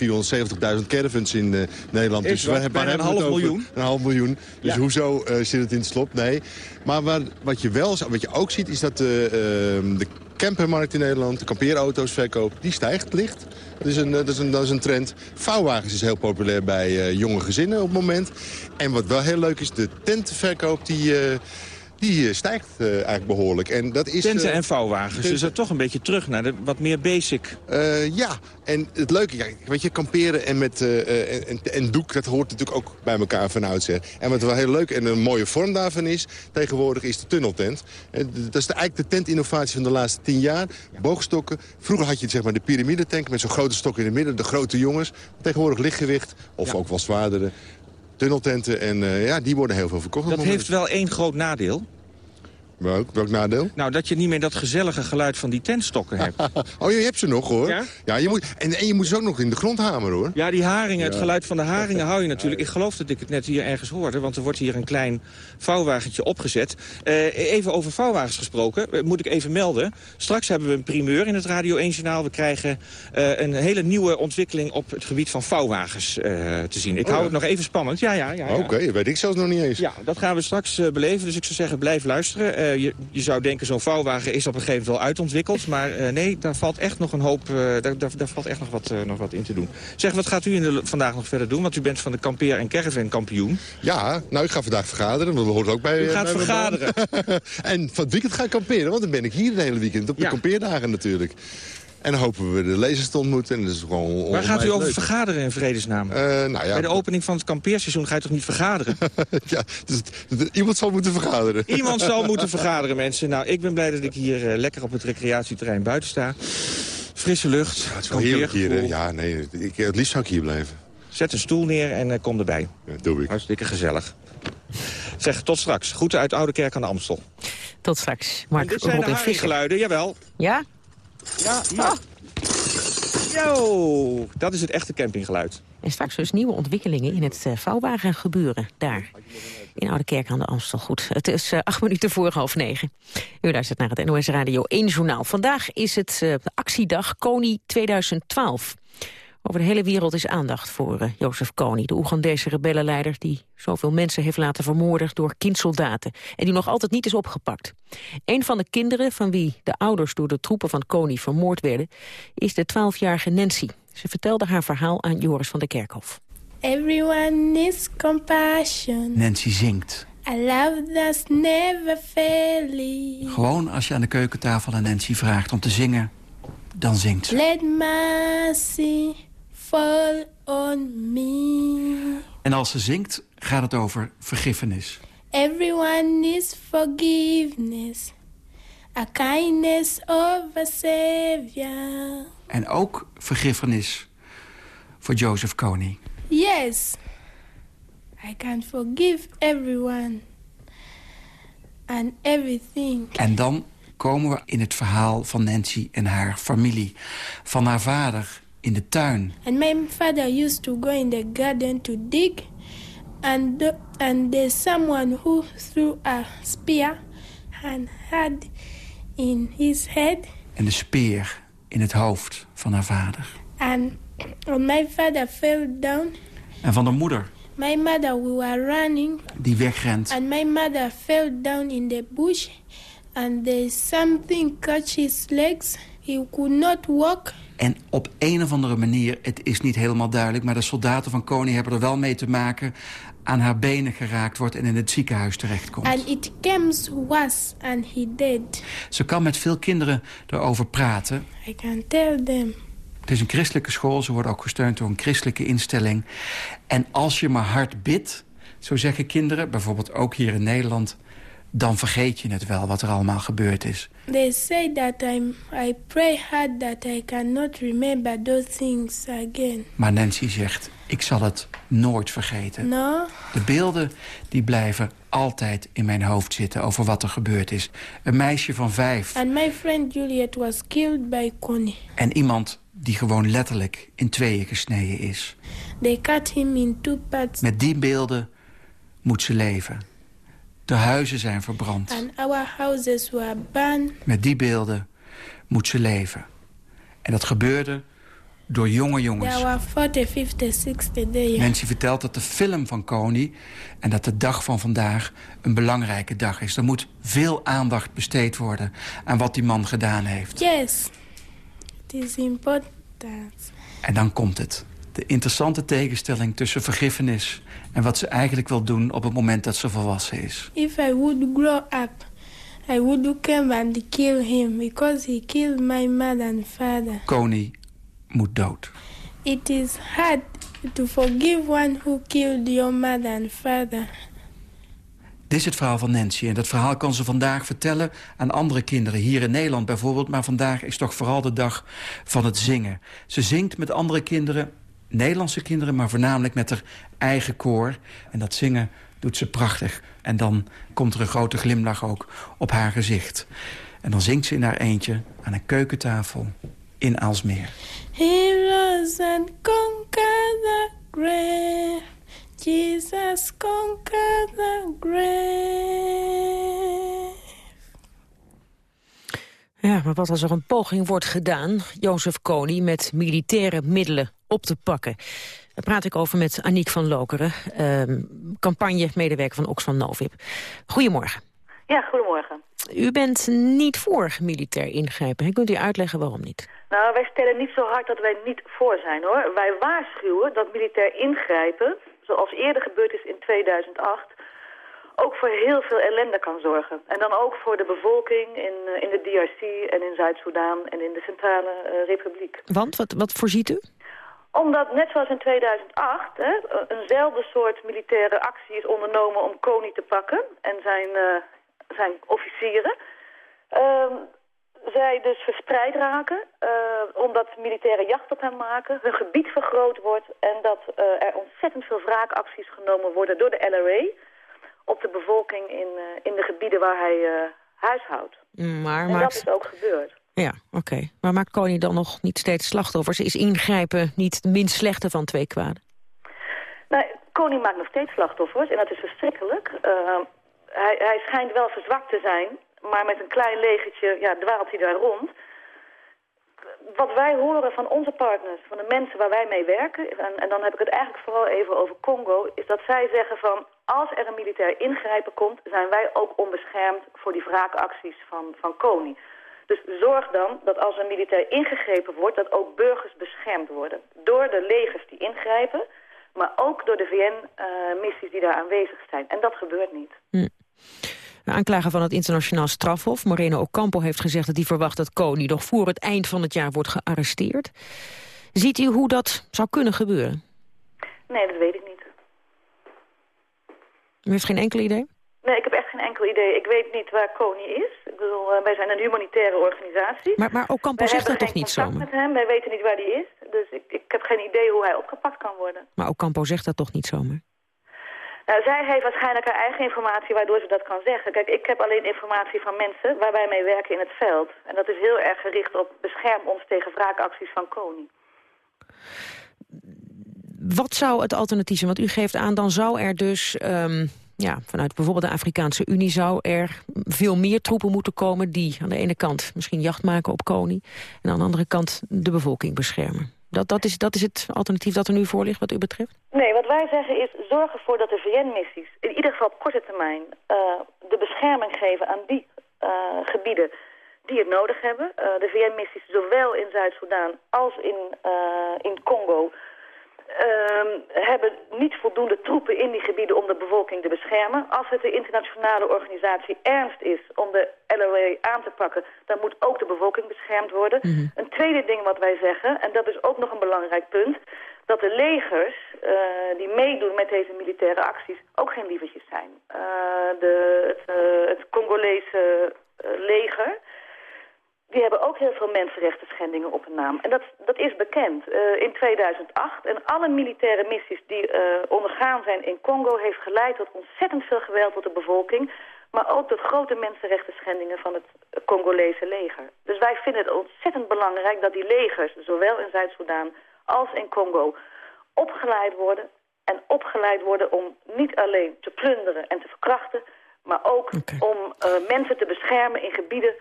470.000 caravans in Nederland. Is dus we hebben een half miljoen. Een half miljoen. Dus ja. hoezo zit het in het slop? Nee. Maar wat, wat je wel wat je ook ziet is dat de, uh, de campermarkt in Nederland, de kampeerauto's verkoop, die stijgt licht. Dat is een, dat is een, dat is een trend. Vouwwagens is heel populair bij uh, jonge gezinnen op het moment. En wat wel heel leuk is, de tentenverkoop die... Uh, die eh, stijgt uh, eigenlijk behoorlijk. En dat is, Tenten en vouwwagens, dus dat toch een beetje terug naar de wat meer basic. Ja, en het leuke, ja, weet je, kamperen en, met, en, en, doek, dat hoort natuurlijk ook bij elkaar van oudsher. En wat wel heel leuk en een mooie vorm daarvan is, tegenwoordig is de tunneltent. dat is de, eigenlijk de tentinnovatie van de laatste tien jaar. Boogstokken. Vroeger had je zeg maar, de piramidetank met zo'n grote stok in het midden, de grote jongens. Tegenwoordig lichtgewicht, of ook wel zwaardere tunneltenten. En uh, ja, die worden heel veel verkocht. Dat heeft wel één groot nadeel. Welk, welk nadeel? Nou, dat je niet meer dat gezellige geluid van die tentstokken hebt. *laughs* oh, je hebt ze nog, hoor. Ja? ja je moet, en, en je moet ze ook nog in de grond hameren, hoor. Ja, die haringen, het geluid van de haringen hou je natuurlijk. Ik geloof dat ik het net hier ergens hoorde, want er wordt hier een klein vouwwagentje opgezet. Uh, even over vouwwagens gesproken, uh, moet ik even melden. Straks hebben we een primeur in het Radio 1-journaal. We krijgen uh, een hele nieuwe ontwikkeling op het gebied van vouwwagens te zien. Ik oh, hou het nog even spannend. Ja, ja, ja. ja. Oké, okay, weet ik zelfs nog niet eens. Ja, dat gaan we straks beleven. Dus ik zou zeggen, blijf luisteren. Uh, je, je, zou denken, zo'n vouwwagen is op een gegeven moment wel uitontwikkeld. Maar uh, nee, daar valt echt nog een hoop, uh, daar, daar, daar, valt echt nog wat, nog wat in te doen. Zeg, wat gaat u in de, vandaag nog verder doen? Want u bent van de kampeer- en caravan kampioen. Ja, nou, ik ga vandaag vergaderen. Dat hoort ook bij... U gaat vergaderen. *laughs* en van het weekend ga ik kamperen, want dan ben ik hier het hele weekend. Op de ja. kampeerdagen natuurlijk. En dan hopen we de lezers te ontmoeten. En dat is gewoon Waar gaat u over vergaderen in vredesnaam? Uh, nou ja, Bij de opening van het kampeerseizoen ga je toch niet vergaderen? *laughs* ja, dus, iemand zal moeten vergaderen. Iemand zal *laughs* moeten vergaderen, mensen. Nou, ik ben blij dat ik hier uh, lekker op het recreatieterrein buiten sta. Frisse lucht. Ja, het is wel heerlijk hier. Ja, nee, ik, het liefst zou ik hier blijven. Zet een stoel neer en uh, kom erbij. Ja, doe ik. Hartstikke gezellig. Zeg, tot straks. Groeten uit Oude Kerk aan de Amstel. Tot straks. Mark en dit zijn Robin de geluiden, jawel. Ja? Ja, ja. Yo, dat is het echte campinggeluid. En straks dus nieuwe ontwikkelingen in het uh, vouwwagengebeuren daar. In Oude Kerk aan de Amstel. Goed, het is uh, acht minuten voor half negen. U luistert naar het NOS Radio 1 Journaal. Vandaag is het uh, actiedag Kony 2012. Over de hele wereld is aandacht voor uh, Jozef Kony, de Oegandese rebellenleider die zoveel mensen heeft laten vermoorden door kindsoldaten en die nog altijd niet is opgepakt. Een van de kinderen van wie de ouders door de troepen van Kony vermoord werden, is de 12-jarige Nancy. Ze vertelde haar verhaal aan Joris van der Kerkhof. Everyone needs compassion. Nancy zingt. A love that's never failing. Gewoon als je aan de keukentafel aan Nancy vraagt om te zingen, dan zingt ze. Let mercy fall on me. En als ze zingt, gaat het over vergiffenis. Everyone needs forgiveness. A kindness of a savior. En ook vergiffenis voor Joseph Kony. Yes. I can forgive everyone. And everything. En dan komen we in het verhaal van Nancy en haar familie. Van haar vader in de tuin. And my father used to go in the garden to dig. And, the, and there's someone who threw a spear and had in his head. En de speer in het hoofd van haar vader. And, and my father fell down. En van de moeder. My mother, we were running. Die wegrent. And my mother fell down in the bush. And there's something catch his legs. He could not walk. En op een of andere manier, het is niet helemaal duidelijk... maar de soldaten van Koning hebben er wel mee te maken... aan haar benen geraakt wordt en in het ziekenhuis terechtkomt. And it comes worse and he dead. Ze kan met veel kinderen erover praten. I can tell them. Het is een christelijke school, ze wordt ook gesteund door een christelijke instelling. En als je maar hard bidt, zo zeggen kinderen... bijvoorbeeld ook hier in Nederland dan vergeet je het wel wat er allemaal gebeurd is. They say that I'm, I pray hard that I cannot remember those things again. Maar Nancy zegt, ik zal het nooit vergeten. No. De beelden die blijven altijd in mijn hoofd zitten over wat er gebeurd is. Een meisje van vijf. And my friend Juliet was killed by Connie. En iemand die gewoon letterlijk in tweeën gesneden is. They cut him in two parts. Met die beelden moet ze leven. De huizen zijn verbrand. And our houses were burned. Met die beelden moet ze leven. En dat gebeurde door jonge jongens. There were 40, 50, 60 days. Nancy vertelt dat de film van Kony en dat de dag van vandaag een belangrijke dag is. Er moet veel aandacht besteed worden aan wat die man gedaan heeft. Yes, it is important. En dan komt het. De interessante tegenstelling tussen vergiffenis en wat ze eigenlijk wil doen op het moment dat ze volwassen is. If I would grow up, I would come and kill him because he killed my mother and father. Kony moet dood. It is hard to forgive one who killed your mother and father. Dit is het verhaal van Nancy. En dat verhaal kan ze vandaag vertellen aan andere kinderen. Hier in Nederland bijvoorbeeld. Maar vandaag is toch vooral de dag van het zingen. Ze zingt met andere kinderen. Nederlandse kinderen, maar voornamelijk met haar eigen koor. En dat zingen doet ze prachtig. En dan komt er een grote glimlach ook op haar gezicht. En dan zingt ze in haar eentje aan een keukentafel in Aalsmeer. He rose and conquered the grave. Jesus conquered the grave. Ja, maar wat als er een poging wordt gedaan, Jozef Kony, met militaire middelen op te pakken? Daar praat ik over met Aniek van Lokeren, eh, campagne-medewerker van Oxfam Novib. Goedemorgen. Ja, goedemorgen. U bent niet voor militair ingrijpen. Kunt u uitleggen waarom niet? Nou, wij stellen niet zo hard dat wij niet voor zijn, hoor. Wij waarschuwen dat militair ingrijpen, zoals eerder gebeurd is in 2008... ook voor heel veel ellende kan zorgen. En dan ook voor de bevolking in, eh, in de DRC en in Zuid-Soedan en in de Centrale uh, Republiek. Want, wat, wat voorziet u? Omdat, net zoals in 2008, hè, eenzelfde soort militaire actie is ondernomen om Kony te pakken en zijn, uh, zijn officieren. Uh, zij dus verspreid raken, uh, omdat militaire jacht op hem maken, hun gebied vergroot wordt en dat uh, er ontzettend veel wraakacties genomen worden door de LRA op de bevolking in, uh, in de gebieden waar hij huishoudt. Maar, en maakt... dat is ook gebeurd. Ja, oké. Maar maakt koning dan nog niet steeds slachtoffers? Is ingrijpen niet het minst slechte van twee kwaden? Nou, koning maakt nog steeds slachtoffers en dat is verschrikkelijk. hij, hij schijnt wel verzwakt te zijn, maar met een klein legertje ja, dwaalt hij daar rond. Wat wij horen van onze partners, van de mensen waar wij mee werken... En, en dan heb ik het eigenlijk vooral even over Congo... is dat zij zeggen van als er een militair ingrijpen komt... zijn wij ook onbeschermd voor die wraakacties van, van Kony. Dus zorg dan dat als er militair ingegrepen wordt... dat ook burgers beschermd worden. Door de legers die ingrijpen... maar ook door de VN-missies uh, die daar aanwezig zijn. En dat gebeurt niet. Hm. De aanklager van het internationaal strafhof, Moreno Ocampo, heeft gezegd dat hij verwacht dat Kony nog voor het eind van het jaar wordt gearresteerd. Ziet u hoe dat zou kunnen gebeuren? Nee, dat weet ik niet. U heeft geen enkel idee? Nee, ik heb echt geen enkel idee. Ik weet niet waar Kony is. Ik bedoel, uh, wij zijn een humanitaire organisatie. Maar, maar Ocampo zegt dat toch niet zomaar? met hem. Wij weten niet waar hij is. Dus ik, ik heb geen idee hoe hij opgepakt kan worden. Maar Ocampo zegt dat toch niet zomaar? Nou, zij heeft waarschijnlijk haar eigen informatie waardoor ze dat kan zeggen. Kijk, ik heb alleen informatie van mensen waar wij mee werken in het veld. En dat is heel erg gericht op bescherm ons tegen wraakacties van koning. Wat zou het alternatief zijn? Want u geeft aan, dan zou er dus... Um, ja, vanuit bijvoorbeeld de Afrikaanse Unie zou er veel meer troepen moeten komen... die aan de ene kant misschien jacht maken op koning... en aan de andere kant de bevolking beschermen. Dat, dat, is, dat is het alternatief dat er nu voor ligt wat u betreft? Nee, wat wij zeggen is zorg ervoor dat de VN-missies... in ieder geval op korte termijn uh, de bescherming geven aan die uh, gebieden die het nodig hebben. Uh, de VN-missies zowel in Zuid-Soedan als in, in Congo... Uh, hebben niet voldoende troepen in die gebieden om de bevolking te beschermen. Als het de internationale organisatie ernst is om de LOA aan te pakken... dan moet ook de bevolking beschermd worden. Mm -hmm. Een tweede ding wat wij zeggen, en dat is ook nog een belangrijk punt... dat de legers uh, die meedoen met deze militaire acties ook geen lievertjes zijn. Uh, de, het, uh, het Congolese leger die hebben ook heel veel mensenrechten schendingen op hun naam. En dat, dat is bekend. Uh, in 2008 en alle militaire missies die uh, ondergaan zijn in Congo... heeft geleid tot ontzettend veel geweld tot de bevolking... maar ook tot grote mensenrechten schendingen van het Congolese leger. Dus wij vinden het ontzettend belangrijk dat die legers... zowel in Zuid-Soedan als in Congo opgeleid worden... en opgeleid worden om niet alleen te plunderen en te verkrachten... maar ook okay. om uh, mensen te beschermen in gebieden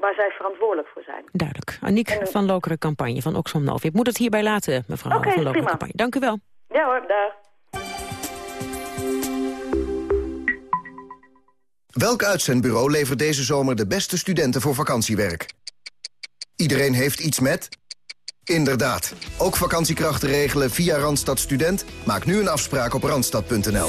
waar zij verantwoordelijk voor zijn. Duidelijk. Aniek en, van Lokeren Campagne van Oxfam Novib. Ik moet het hierbij laten, mevrouw okay, van Lokeren Campagne. Dank u wel. Ja hoor, daar. Welk uitzendbureau levert deze zomer de beste studenten voor vakantiewerk? Iedereen heeft iets met... Inderdaad. Ook vakantiekrachten regelen via Randstad Student? Maak nu een afspraak op randstad.nl.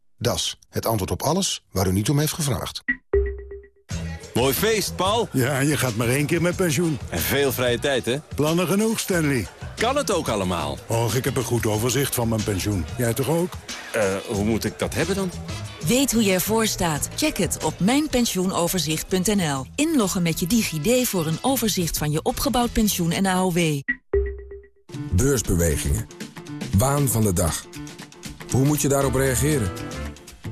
Das, het antwoord op alles waar u niet om heeft gevraagd. Mooi feest, Paul. Ja, je gaat maar één keer met pensioen. En veel vrije tijd, hè? Plannen genoeg, Stanley. Kan het ook allemaal? Och, ik heb een goed overzicht van mijn pensioen. Jij toch ook? Uh, hoe moet ik dat hebben dan? Weet hoe je ervoor staat? Check het op mijnpensioenoverzicht.nl. Inloggen met je DigiD voor een overzicht van je opgebouwd pensioen en AOW. Beursbewegingen. Waan van de dag. Hoe moet je daarop reageren?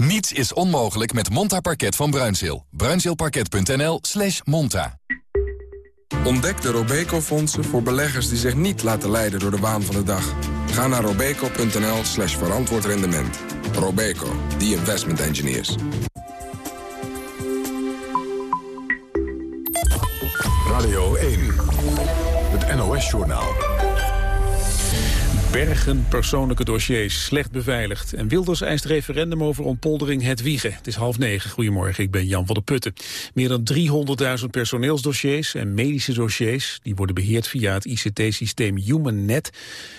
Niets is onmogelijk met Monta Parket van Bruinzeel. Bruinzeelparket.nl slash monta. Ontdek de Robeco-fondsen voor beleggers die zich niet laten leiden door de waan van de dag. Ga naar robeco.nl slash verantwoord rendement. Robeco, the investment engineers. Radio 1, het NOS-journaal. Bergen persoonlijke dossiers, slecht beveiligd. En Wilders eist referendum over ontpoldering het wiegen. Het is half negen. Goedemorgen, ik ben Jan van der Putten. Meer dan 300.000 personeelsdossiers en medische dossiers... die worden beheerd via het ICT-systeem HumanNet...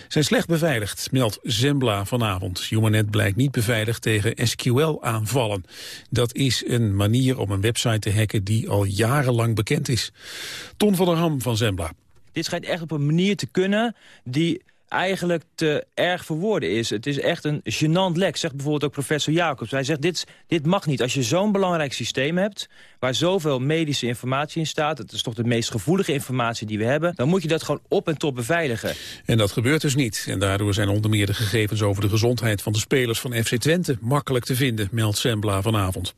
zijn slecht beveiligd, meldt Zembla vanavond. HumanNet blijkt niet beveiligd tegen SQL-aanvallen. Dat is een manier om een website te hacken die al jarenlang bekend is. Ton van der Ham van Zembla. Dit schijnt echt op een manier te kunnen die eigenlijk te erg voor woorden is. Het is echt een gênant lek, zegt bijvoorbeeld ook professor Jacobs. Hij zegt, dit, dit mag niet. Als je zo'n belangrijk systeem hebt... waar zoveel medische informatie in staat... het is toch de meest gevoelige informatie die we hebben... dan moet je dat gewoon op en top beveiligen. En dat gebeurt dus niet. En daardoor zijn onder meer de gegevens over de gezondheid van de spelers van FC Twente... makkelijk te vinden, meldt Sembla vanavond.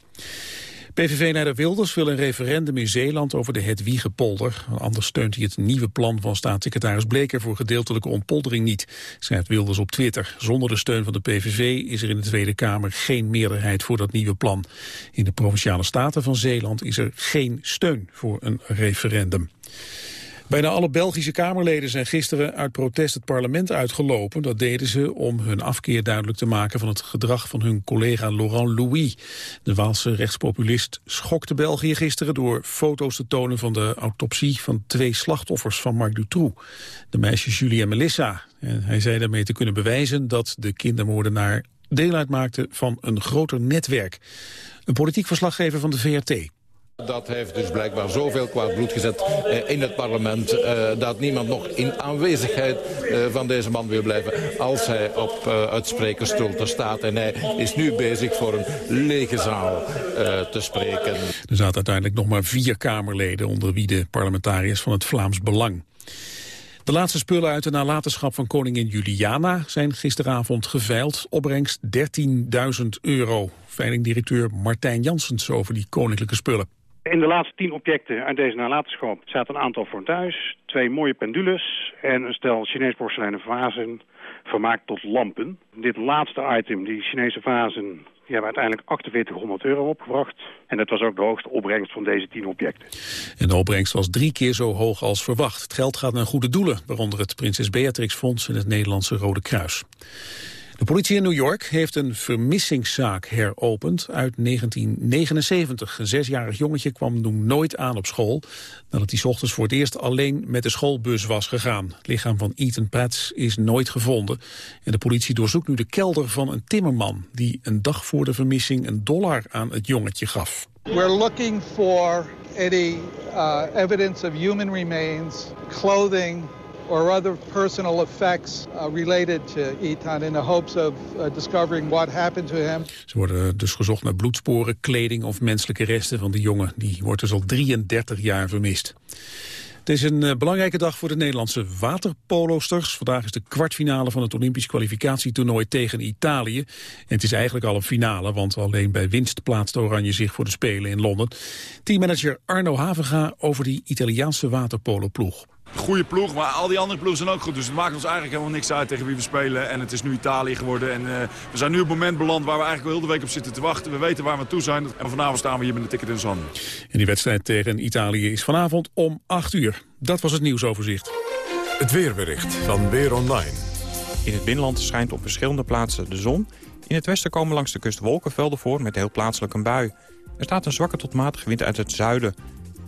PVV-leider Wilders wil een referendum in Zeeland over de Hedwiegepolder. Anders steunt hij het nieuwe plan van staatssecretaris Bleker voor gedeeltelijke ontpoldering niet, schrijft Wilders op Twitter. Zonder de steun van de PVV is er in de Tweede Kamer geen meerderheid voor dat nieuwe plan. In de Provinciale Staten van Zeeland is er geen steun voor een referendum. Bijna alle Belgische Kamerleden zijn gisteren uit protest het parlement uitgelopen. Dat deden ze om hun afkeer duidelijk te maken van het gedrag van hun collega Laurent Louis. De Waalse rechtspopulist schokte België gisteren door foto's te tonen van de autopsie van twee slachtoffers van Marc Dutroux. De meisjes Julie en Melissa. En hij zei daarmee te kunnen bewijzen dat de kindermoordenaar deel uitmaakte van een groter netwerk. Een politiek verslaggever van de VRT. Dat heeft dus blijkbaar zoveel kwaad bloed gezet eh, in het parlement... Eh, dat niemand nog in aanwezigheid eh, van deze man wil blijven... als hij op het sprekersstoel te staat. En hij is nu bezig voor een lege zaal te spreken. Er zaten uiteindelijk nog maar vier Kamerleden... onder wie de parlementariërs van het Vlaams Belang. De laatste spullen uit de nalatenschap van koningin Juliana zijn gisteravond geveild. Opbrengst 13.000 euro. Veilingdirecteur Martijn Janssens over die koninklijke spullen. In de laatste tien objecten uit deze nalatenschap zaten een aantal fontuis, twee mooie pendules en een stel Chinees porseleinen vazen vermaakt tot lampen. Dit laatste item, die Chinese vazen, die hebben uiteindelijk 4800 euro opgebracht. En dat was ook de hoogste opbrengst van deze tien objecten. En de opbrengst was drie keer zo hoog als verwacht. Het geld gaat naar goede doelen, waaronder het Prinses Beatrix Fonds en het Nederlandse Rode Kruis. De politie in New York heeft een vermissingszaak heropend uit 1979. Een zesjarig jongetje kwam nooit aan op school... nadat hij ochtends voor het eerst alleen met de schoolbus was gegaan. Het lichaam van Ethan Pats is nooit gevonden. En de politie doorzoekt nu de kelder van een timmerman... die een dag voor de vermissing een dollar aan het jongetje gaf. We're looking for any uh, evidence of human remains, clothing, or other personal effects uh, related to Ethan in the hopes of uh, discovering what happened to him. Ze worden dus gezocht naar bloedsporen, kleding of menselijke resten van de jongen. Die wordt dus al 33 jaar vermist. Het is een uh, belangrijke dag voor de Nederlandse waterpolosters. Vandaag is de kwartfinale van het Olympisch kwalificatietoernooi tegen Italië. En het is eigenlijk al een finale, want alleen bij winst plaatst Oranje zich voor de Spelen in Londen. Teammanager Arno Havenga over die Italiaanse waterpoloploeg goede ploeg, maar al die andere ploegen zijn ook goed. Dus het maakt ons eigenlijk helemaal niks uit tegen wie we spelen. En het is nu Italië geworden. En uh, we zijn nu op het moment beland waar we eigenlijk al heel de week op zitten te wachten. We weten waar we toe zijn. En vanavond staan we hier met een ticket in de handen. En die wedstrijd tegen Italië is vanavond om 8 uur. Dat was het nieuwsoverzicht. Het weerbericht van Weer Online. In het binnenland schijnt op verschillende plaatsen de zon. In het westen komen langs de kust wolkenvelden voor met heel plaatselijk een bui. Er staat een zwakke tot matige wind uit het zuiden.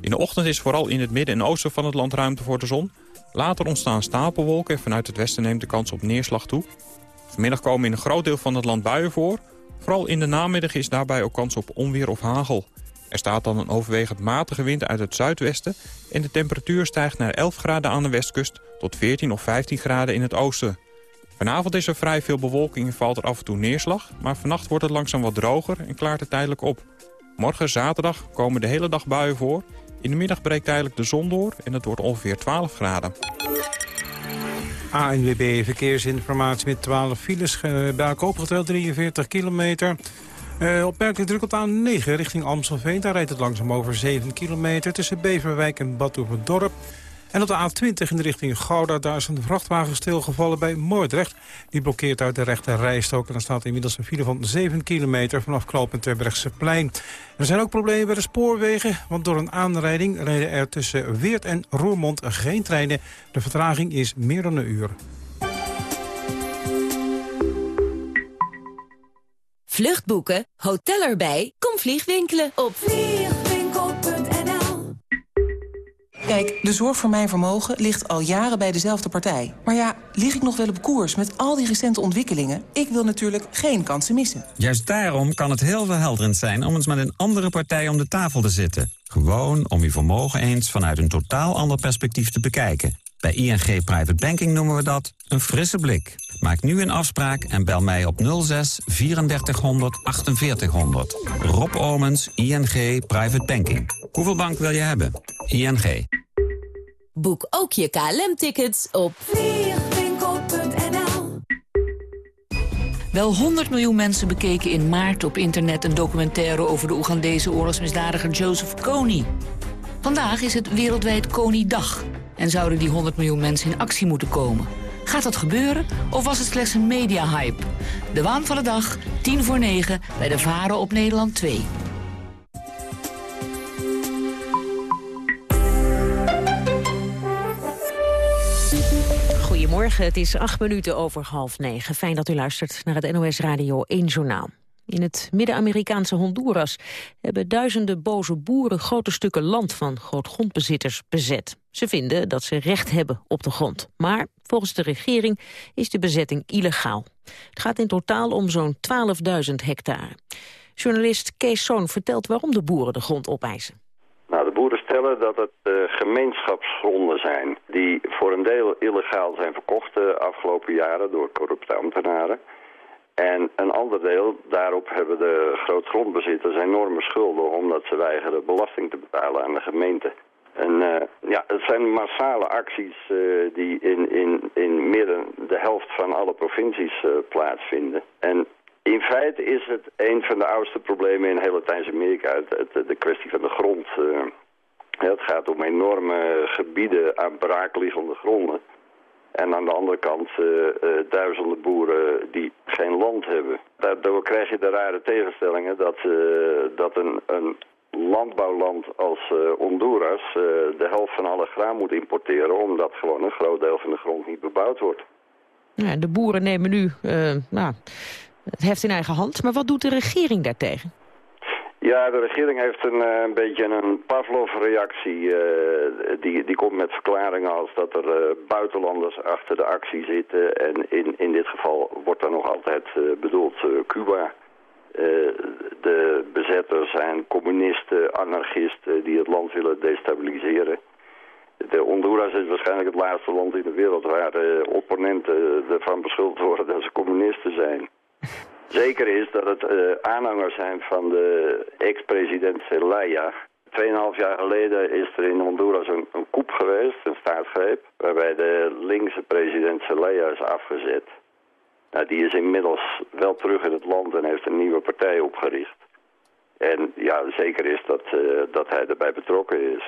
In de ochtend is vooral in het midden en oosten van het land ruimte voor de zon. Later ontstaan stapelwolken en vanuit het westen neemt de kans op neerslag toe. Vanmiddag komen in een groot deel van het land buien voor. Vooral in de namiddag is daarbij ook kans op onweer of hagel. Er staat dan een overwegend matige wind uit het zuidwesten... en de temperatuur stijgt naar 11 graden aan de westkust... tot 14 of 15 graden in het oosten. Vanavond is er vrij veel bewolking en valt er af en toe neerslag... maar vannacht wordt het langzaam wat droger en klaart het tijdelijk op. Morgen zaterdag komen de hele dag buien voor... In de middag breekt tijdelijk de zon door en het wordt ongeveer 12 graden. ANWB Verkeersinformatie met 12 files. Uh, bij elkaar opgeteld 43 kilometer. Uh, opmerkelijk druk op de A9 richting Amstelveen. Daar rijdt het langzaam over 7 kilometer tussen Beverwijk en Badhoevedorp. En op de A20 in de richting Gouda, daar is een vrachtwagen stilgevallen bij Moordrecht. Die blokkeert uit de rechte rijstok. En er staat inmiddels een file van 7 kilometer vanaf knooppunt plein. Er zijn ook problemen bij de spoorwegen, want door een aanrijding rijden er tussen Weert en Roermond geen treinen. De vertraging is meer dan een uur. Vluchtboeken, hotel erbij, kom vliegwinkelen op Kijk, de zorg voor mijn vermogen ligt al jaren bij dezelfde partij. Maar ja, lig ik nog wel op koers met al die recente ontwikkelingen? Ik wil natuurlijk geen kansen missen. Juist daarom kan het heel verhelderend zijn om eens met een andere partij om de tafel te zitten. Gewoon om uw vermogen eens vanuit een totaal ander perspectief te bekijken. Bij ING Private Banking noemen we dat een frisse blik. Maak nu een afspraak en bel mij op 06 3400 4800. Rob Omens, ING Private Banking. Hoeveel bank wil je hebben? ING. Boek ook je KLM-tickets op vliegwinkel.nl Wel 100 miljoen mensen bekeken in maart op internet een documentaire over de Oegandese oorlogsmisdadiger Joseph Kony. Vandaag is het wereldwijd Kony-dag en zouden die 100 miljoen mensen in actie moeten komen. Gaat dat gebeuren of was het slechts een media-hype? De waan van de dag, 10 voor 9, bij de Varen op Nederland 2. Goedemorgen, het is acht minuten over half negen. Fijn dat u luistert naar het NOS Radio 1 Journaal. In het Midden-Amerikaanse Honduras hebben duizenden boze boeren grote stukken land van grootgrondbezitters bezet. Ze vinden dat ze recht hebben op de grond. Maar volgens de regering is de bezetting illegaal. Het gaat in totaal om zo'n 12.000 hectare. Journalist Kees Zoon vertelt waarom de boeren de grond opeisen. Dat het uh, gemeenschapsgronden zijn... die voor een deel illegaal zijn verkocht de afgelopen jaren door corrupte ambtenaren... En een ander deel, daarop hebben de grootgrondbezitters enorme schulden... omdat ze weigeren belasting te betalen aan de gemeente. En uh, ja, het zijn massale acties die in, in, in midden de helft van alle provincies plaatsvinden. En In feite is het een van de oudste problemen in heel Latijns-Amerika. De kwestie van de grond. Het gaat om enorme gebieden aan braakliggende gronden. En aan de andere kant duizenden boeren die geen land hebben. Daardoor krijg je de rare tegenstellingen dat, dat een, een landbouwland als Honduras de helft van alle graan moet importeren... omdat gewoon een groot deel van de grond niet bebouwd wordt. De boeren nemen nu nou, het heft in eigen hand. Maar wat doet de regering daartegen? Ja, de regering heeft een, een beetje een Pavlov-reactie. die, die komt met verklaringen als dat er buitenlanders achter de actie zitten. En in, in dit geval wordt er nog altijd bedoeld Cuba... Eh, de bezetters zijn communisten, anarchisten die het land willen destabiliseren. De Honduras is waarschijnlijk het laatste land in de wereld waar opponenten ervan beschuldigd worden dat ze communisten zijn. Zeker is dat het uh, aanhangers zijn van de ex-president Zelaya. Tweeënhalf jaar geleden is er in Honduras een, een coup geweest, een staatsgreep, waarbij de linkse president Zelaya is afgezet. Nou, die is inmiddels wel terug in het land en heeft een nieuwe partij opgericht. En ja, zeker is dat, uh, dat hij erbij betrokken is.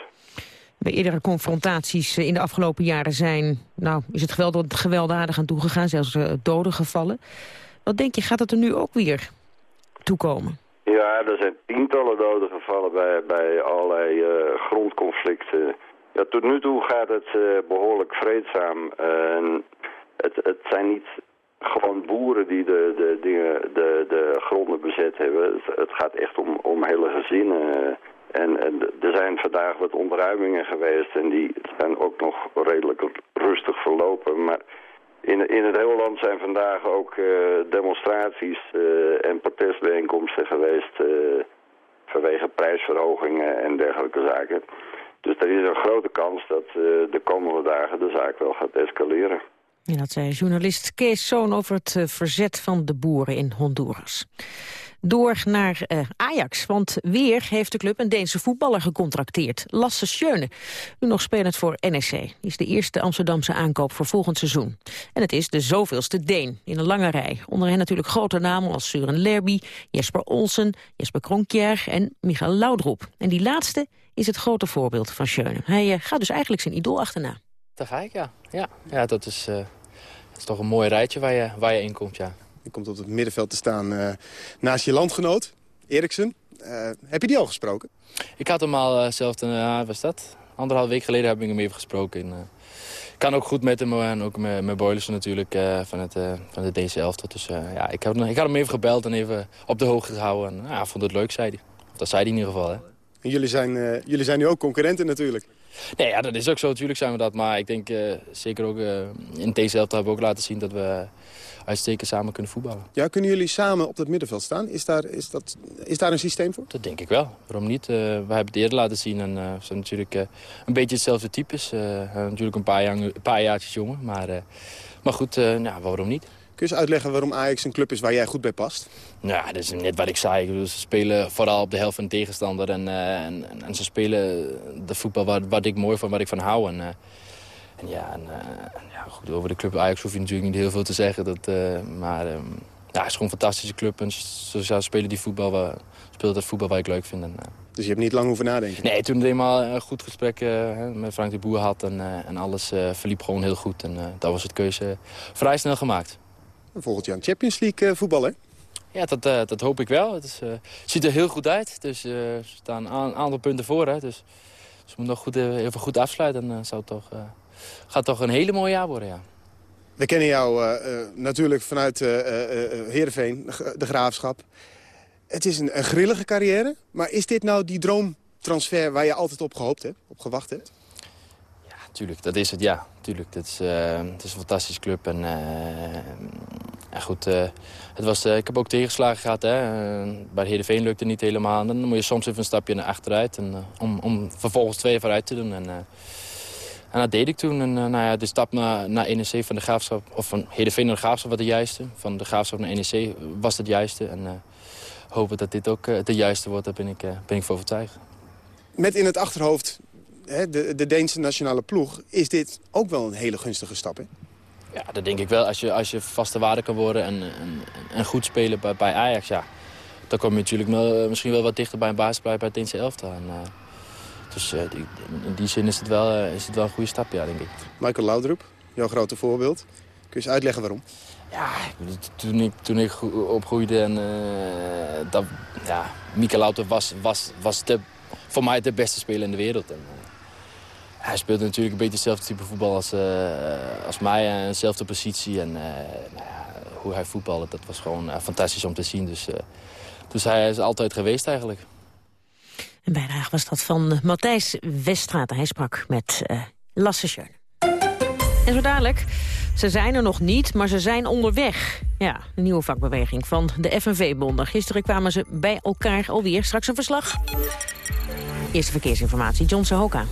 Bij eerdere confrontaties in de afgelopen jaren zijn... nou, is het geweld, aan toegegaan, zelfs uh, doden gevallen. Wat denk je, gaat het er nu ook weer toekomen? Ja, er zijn tientallen doden gevallen bij, bij allerlei uh, grondconflicten. Ja, tot nu toe gaat het behoorlijk vreedzaam. het, het zijn niet gewoon boeren die de, de, dingen, de, de gronden bezet hebben. Het, gaat echt om, om hele gezinnen. En, en er zijn vandaag wat ontruimingen geweest en die zijn ook nog redelijk rustig verlopen. Maar in, in het hele land zijn vandaag ook uh, demonstraties uh, en protestbijeenkomsten geweest uh, vanwege prijsverhogingen en dergelijke zaken. Dus er is een grote kans dat de komende dagen de zaak wel gaat escaleren. En dat zei journalist Kees Zoon over het eh, verzet van de boeren in Honduras. Door naar uh, Ajax, want weer heeft de club een Deense voetballer gecontracteerd. Lasse Schöne, nu nog spelend voor NEC. is de eerste Amsterdamse aankoop voor volgend seizoen. En het is de zoveelste Deen in een lange rij. Onder hen natuurlijk grote namen als Suren Lerby, Jesper Olsen, Jesper Kronkjaer en Michael Laudroep. En die laatste is het grote voorbeeld van Schöne. Hij uh, gaat dus eigenlijk zijn idool achterna. Daar ga ik, ja. Ja, ja dat is... Het is toch een mooi rijtje waar je, waar je in komt, ja. Je komt op het middenveld te staan uh, naast je landgenoot, Eriksen. Uh, heb je die al gesproken? Ik had hem al uh, zelf, uh, was dat? Anderhalf week geleden heb ik hem even gesproken. En, ik kan ook goed met hem en ook met, met natuurlijk van, het, van de DC11. Dus ja, ik, heb, ik had hem even gebeld en even op de hoogte gehouden. En ja, vond het leuk, zei hij. Of dat zei hij in ieder geval, hè. En jullie zijn, jullie zijn nu ook concurrenten natuurlijk. Nee, ja, dat is ook zo. Natuurlijk zijn we dat. Maar ik denk uh, zeker ook uh, in deze hebben we ook laten zien dat we uitstekend samen kunnen voetballen. Ja, kunnen jullie samen op dat middenveld staan? Is daar, is dat, is daar een systeem voor? Dat denk ik wel. Waarom niet? Uh, we hebben het eerder laten zien. En we zijn natuurlijk een beetje hetzelfde types. natuurlijk een paar, jaar, een paar jaartjes jonger. Maar, maar goed, nou, waarom niet? Kun je eens uitleggen waarom Ajax een club is waar jij goed bij past? Ja, dat is net wat ik zei. ze spelen vooral op de helft van de tegenstander. En, uh, en, en, ze spelen de voetbal wat, wat ik mooi vind, wat ik van hou. En, uh, en ja, en, uh, ja, goed, over de club Ajax hoef je natuurlijk niet heel veel te zeggen. Dat, maar um, ja, het is gewoon een fantastische club. En ze spelen die voetbal, waar, speelt het voetbal waar ik leuk vind. En, dus je hebt niet lang hoeven nadenken? Nee, toen we eenmaal een goed gesprek met Frank de Boer had. En, en alles verliep gewoon heel goed. En dat was het keuze vrij snel gemaakt volgend jaar een Champions League eh, voetballer. Ja, dat, dat hoop ik wel. Het is, ziet er heel goed uit. Dus er staan een aantal punten voor. Hè. Dus, dus we moeten nog goed, even goed afsluiten. Dan zou het toch, gaat toch een hele mooie jaar worden, ja. We kennen jou natuurlijk vanuit Heerenveen, de Graafschap. Het is een, een grillige carrière. Maar is dit nou die droomtransfer waar je altijd op gehoopt hebt, op gewacht hebt? tuurlijk, dat is het, ja. Tuurlijk, het is, uh, het is een fantastische club. En, uh, en goed, uh, het was, ik heb ook tegenslagen gehad. Hè. bij Heerenveen lukte het niet helemaal. Dan moet je soms even een stapje naar achteruit. En, om, om vervolgens twee vooruit te doen. En, en dat deed ik toen. En nou ja, de stap naar, naar NEC van de Graafschap... of van Heerenveen naar de Graafschap was de juiste. Van de Graafschap naar NEC was het juiste. En hopen dat dit ook het juiste wordt, daar ben ik, ben ik voor overtuigd. Met in het achterhoofd de, de Deense nationale ploeg... is dit ook wel een hele gunstige stap, hè? Ja, dat denk ik wel. Als je, als je vaste waarde kan worden en, en, en goed spelen bij, bij Ajax, ja, dan kom je natuurlijk misschien wel wat dichter bij een basis bij, bij het Deense elftal. En, uh, dus uh, die, in die zin is het, wel, uh, is het wel een goede stap, ja, denk ik. Michael Laudrup, jouw grote voorbeeld. Kun je eens uitleggen waarom? Ja, toen ik, toen ik opgroeide en dat, ja, Michael Laudrup was, was, was de, voor mij de beste speler in de wereld. En, hij speelde natuurlijk een beetje hetzelfde type voetbal als, als mij. En dezelfde positie. En nou ja, hoe hij voetbalde, dat was gewoon fantastisch om te zien. Dus dus hij is altijd geweest eigenlijk. Een bijdrage was dat van Matthijs Weststraat. Hij sprak met uh, Lasse. En zo dadelijk, ze zijn er nog niet, maar ze zijn onderweg. Ja, een nieuwe vakbeweging van de FNV-bonden. Gisteren kwamen ze bij elkaar alweer. Straks een verslag. Eerste verkeersinformatie, John Sahoka.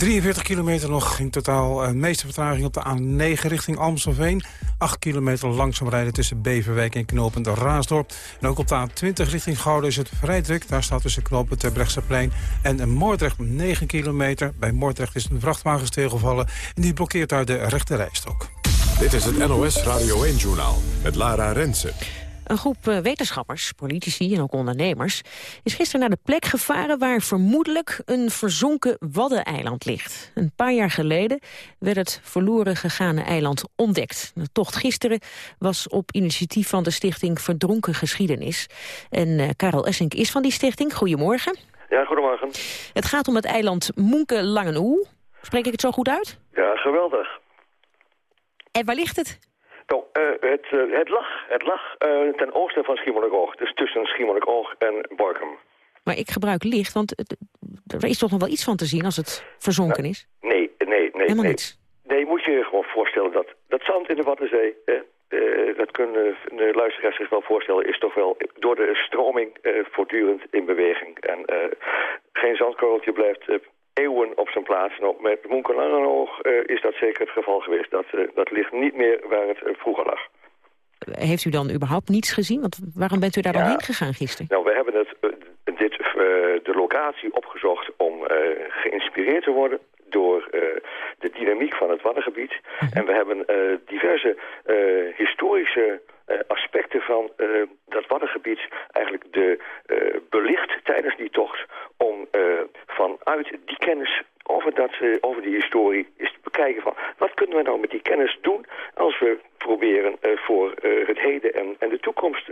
43 kilometer nog in totaal. Uh, meeste vertraging op de A9 richting Amstelveen. 8 kilometer langzaam rijden tussen Beverwijk en knooppunt Raasdorp. En ook op de A20 richting Gouden is het vrij druk. Daar staat tussen knooppunt Terbrechtseplein en Moordrecht 9 kilometer. Bij Moordrecht is een vrachtwagen stilgevallen en die blokkeert daar de rechte rijstok. Dit is het NOS Radio 1-journaal met Lara Rensen. Een groep eh, wetenschappers, politici en ook ondernemers... is gisteren naar de plek gevaren waar vermoedelijk een verzonken waddeneiland ligt. Een paar jaar geleden werd het verloren gegane eiland ontdekt. De tocht gisteren was op initiatief van de stichting Verdronken Geschiedenis. En uh, Karel Essink is van die stichting. Goedemorgen. Ja, goedemorgen. Het gaat om het eiland Moenke Langenoe. Spreek ik het zo goed uit? Ja, geweldig. En waar ligt het? Nou, uh, het, uh, het lag, het lag uh, ten oosten van Schiermonnikoog. Dus tussen Schiermonnikoog en Borkum. Maar ik gebruik licht, want er is toch nog wel iets van te zien als het verzonken nou, is? Nee, nee, nee. Helemaal nee. niets? Nee, moet je je gewoon voorstellen dat dat zand in de Waddenzee... Hè, dat kunnen de luisteraars zich wel voorstellen... is toch wel door de stroming voortdurend in beweging. En geen zandkorreltje blijft eeuwen op zijn plaats. Nou, met Moenkelangenhoog uh, is dat zeker het geval geweest. Dat, uh, dat ligt niet meer waar het uh, vroeger lag. Heeft u dan überhaupt niets gezien? Want waarom bent u daar ja. dan heen gegaan gisteren? Nou, we hebben het, dit, de locatie opgezocht om geïnspireerd te worden door de dynamiek van het Waddengebied. -hmm. En we hebben diverse historische aspecten van dat Waddengebied eigenlijk de, belicht tijdens die tocht om vanuit die kennis over, dat, over die historie is te bekijken van... wat kunnen we nou met die kennis doen als we proberen uh, voor uh, het heden en, en de toekomst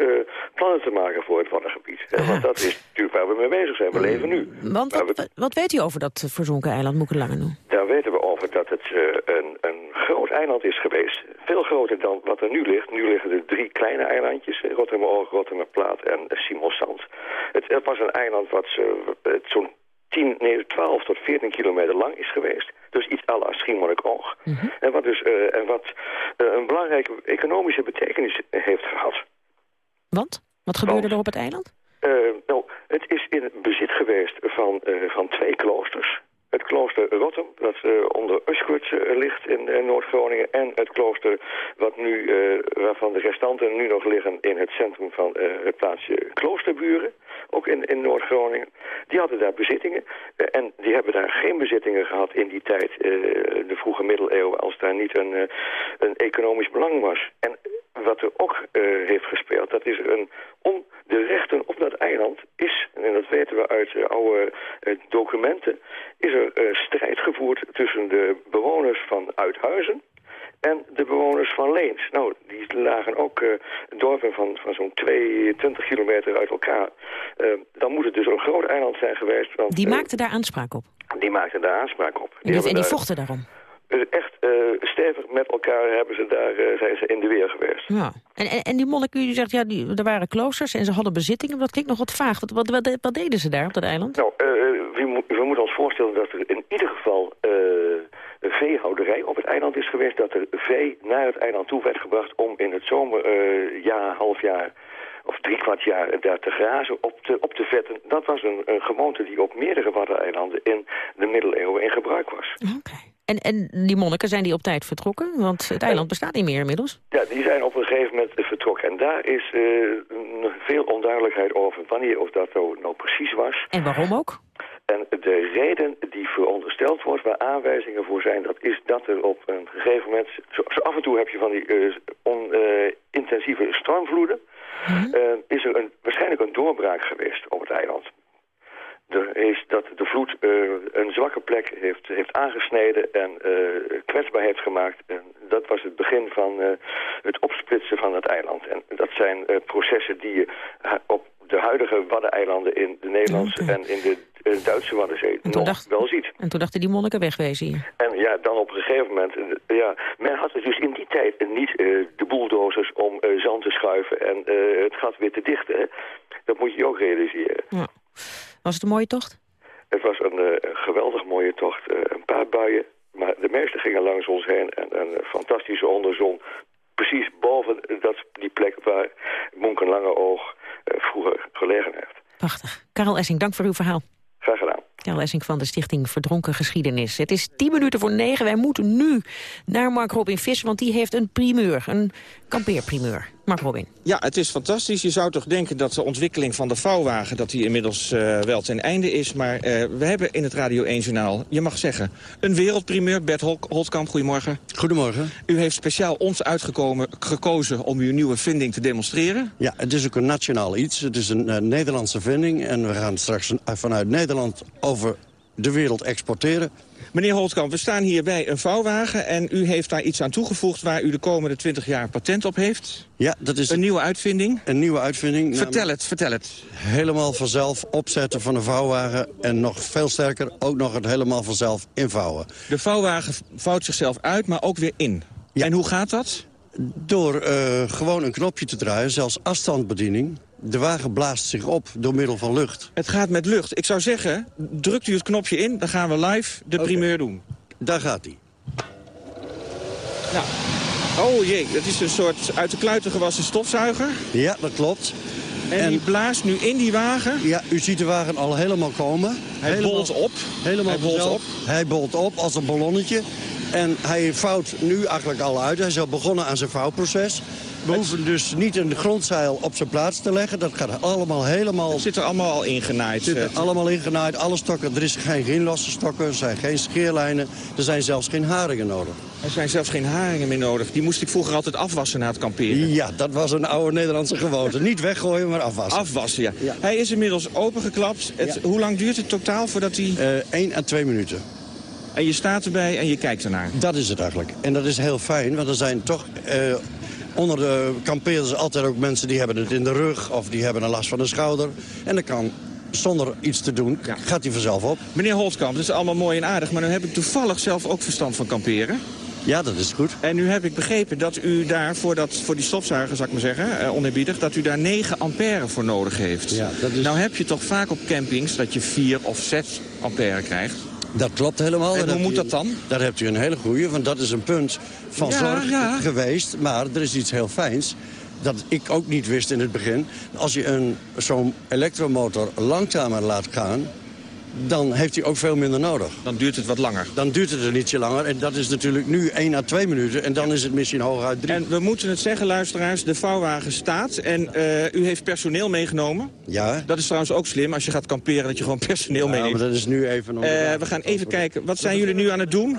plannen te maken voor het Waddengebied. Want dat is natuurlijk waar we mee bezig zijn. We leven nu. Want wat, we... wat weet u over dat verzonken eiland Moekelangenoe? Daar weten we over dat het een, eiland is geweest. Veel groter dan wat er nu ligt. Nu liggen er drie kleine eilandjes. Rotterdam-Oog, Rotterdam-Plaat en Simonsand. Het, het was een eiland wat zo'n 10, nee, 12 tot 14 kilometer lang is geweest. Dus iets à la Schiermonnikoog. Mm -hmm. En wat, dus, uh, en wat uh, een belangrijke economische betekenis heeft gehad. Want? Wat gebeurde Want, er op het eiland? Uh, nou, het is in het bezit geweest van, van twee kloosters. Het klooster Rotterdam, dat uh, onder Uskert uh, ligt in uh, Noord-Groningen. En het klooster wat nu, waarvan de restanten nu nog liggen in het centrum van het plaatsje Kloosterburen. Ook in, in Noord-Groningen. Die hadden daar bezittingen. en die hebben daar geen bezittingen gehad in die tijd, de vroege middeleeuwen, als daar niet een, een economisch belang was. En wat er ook heeft gespeeld, dat is een om de rechten op dat eiland is, en dat weten we uit uh, oude uh, documenten, is er strijd gevoerd tussen de bewoners van Uithuizen en de bewoners van Leens. Nou, die lagen ook dorpen van, van zo'n 22 kilometer uit elkaar. dan moet het dus een groot eiland zijn geweest. Want, die maakten daar aanspraak op? Die maakten daar aanspraak op. Die, en die vochten daarom? Echt uh, stevig met elkaar hebben ze daar, uh, zijn ze in de weer geweest. Ja. En, en, en die monniken, u zegt, ja, die, er waren kloosters en ze hadden bezittingen. Dat klinkt nog wat vaag. Wat, wat, wat, wat deden ze daar op dat eiland? Nou, uh, we, we, moeten ons voorstellen dat er in ieder geval een veehouderij op het eiland is geweest. Dat er vee naar het eiland toe werd gebracht om in het zomerjaar, half jaar of drie kwart jaar daar te grazen, op te, op te vetten. Dat was een, een gewoonte die op meerdere waddeneilanden in de middeleeuwen in gebruik was. Oké. Okay. En, en die monniken, zijn die op tijd vertrokken? Want het eiland bestaat niet meer inmiddels. Ja, die zijn op een gegeven moment vertrokken. En daar is uh, veel onduidelijkheid over wanneer of dat nou, nou precies was. En waarom ook? En de reden die verondersteld wordt, waar aanwijzingen voor zijn... dat is dat er op een gegeven moment... Zo, zo af en toe heb je van die uh, on, uh, intensieve stormvloeden... Uh, is er een, waarschijnlijk een doorbraak geweest op het eiland. Er is dat de vloed een zwakke plek heeft, heeft aangesneden en kwetsbaar heeft gemaakt. En dat was het begin van het opsplitsen van het eiland. En dat zijn processen die je op de huidige Waddeneilanden in de Nederlandse okay. en in de, Duitse Waddenzee nog dacht, wel ziet. En toen dachten die monniken wegwezen hier. En ja, dan op een gegeven moment, ja, men had dus in die tijd niet de bulldozers om zand te schuiven en het gat weer te dichten. Dat moet je ook realiseren. Ja. Was het een mooie tocht? Het was een, een geweldig mooie tocht. een paar buien, maar de meeste gingen langs ons heen en een fantastische onderzon. Precies boven dat, die plek waar Monken Langeoog vroeger gelegen heeft. Prachtig. Karel Essing, dank voor uw verhaal. Graag gedaan. Karel Essing van de Stichting Verdronken Geschiedenis. Het is tien minuten voor negen. Wij moeten nu naar Mark Robin Visser, want die heeft een primeur. Een kampeerprimeur. Mark Robin. Ja, het is fantastisch. Je zou toch denken dat de ontwikkeling van de vouwwagen... dat die inmiddels uh, wel ten einde is. Maar uh, we hebben in het Radio 1-journaal, je mag zeggen... een wereldprimeur. Bert Hol Holtkamp, goedemorgen. Goedemorgen. U heeft speciaal ons uitgekomen gekozen om uw nieuwe vinding te demonstreren. Ja, het is ook een nationaal iets. Het is een uh, Nederlandse vinding. En we gaan straks vanuit Nederland over de wereld exporteren. Meneer Holtkamp, we staan hier bij een vouwwagen... en u heeft daar iets aan toegevoegd waar u de komende 20 jaar patent op heeft. Ja, dat is... Een nieuwe uitvinding? Een nieuwe uitvinding. Vertel het, vertel het. Helemaal vanzelf opzetten van een vouwwagen... en nog veel sterker, ook nog het helemaal vanzelf invouwen. De vouwwagen vouwt zichzelf uit, maar ook weer in. Ja. En hoe gaat dat? Door uh, gewoon een knopje te draaien, zelfs afstandsbediening... De wagen blaast zich op door middel van lucht. Het gaat met lucht. Ik zou zeggen, drukt u het knopje in, dan gaan we live de okay. primeur doen. Daar gaat hij. Nou, oh jee, dat is een soort uit de kluiten gewassen stofzuiger. Ja, dat klopt. En, en die blaast nu in die wagen? Ja, u ziet de wagen al helemaal komen. Hij helemaal, bolt op. Helemaal hij bolt op. Hij bolt op als een ballonnetje. En hij vouwt nu eigenlijk al uit. Hij is al begonnen aan zijn vouwproces. We hoeven dus niet een grondzeil op zijn plaats te leggen. Dat gaat allemaal helemaal... Het zit er allemaal al ingenaaid. Het zit er allemaal ingenaaid. Alle stokken. Er is geen, geen losse stokken. Er zijn geen scheerlijnen. Er zijn zelfs geen haringen nodig. Er zijn zelfs geen haringen meer nodig. Die moest ik vroeger altijd afwassen na het kamperen. Ja, dat was een oude Nederlandse gewoonte. niet weggooien, maar afwassen. Afwassen, ja. ja. Hij is inmiddels opengeklapt. Het, ja. Hoe lang duurt het totaal voordat hij... Uh, 1 à 2 minuten. En je staat erbij en je kijkt ernaar? Dat is het eigenlijk. En dat is heel fijn, want er zijn toch... Uh, onder de kampeerders altijd ook mensen die hebben het in de rug... of die hebben een last van de schouder. En dan kan zonder iets te doen, ja. gaat hij vanzelf op. Meneer Holtkamp, dat is allemaal mooi en aardig... maar nu heb ik toevallig zelf ook verstand van kamperen. Ja, dat is goed. En nu heb ik begrepen dat u daar voor, dat, voor die stofzuiger, zou ik maar zeggen, eh, oneerbiedig... dat u daar 9 ampère voor nodig heeft. Ja, dat is... Nou heb je toch vaak op campings dat je 4 of 6 ampère krijgt? Dat klopt helemaal. En hoe moet dat dan? Daar hebt u een hele goeie, want dat is een punt van ja, zorg ja. geweest. Maar er is iets heel fijns dat ik ook niet wist in het begin. Als je een zo'n elektromotor langzamer laat gaan dan heeft hij ook veel minder nodig. Dan duurt het wat langer. Dan duurt het er ietsje langer. En dat is natuurlijk nu 1 à 2 minuten. En dan is het misschien hooguit 3. En we moeten het zeggen, luisteraars. De vouwwagen staat. En uh, u heeft personeel meegenomen. Ja. Dat is trouwens ook slim als je gaat kamperen. Dat je gewoon personeel ja, meeneemt. maar dat is nu even... Uh, we gaan even kijken. Wat zijn jullie nu aan het doen?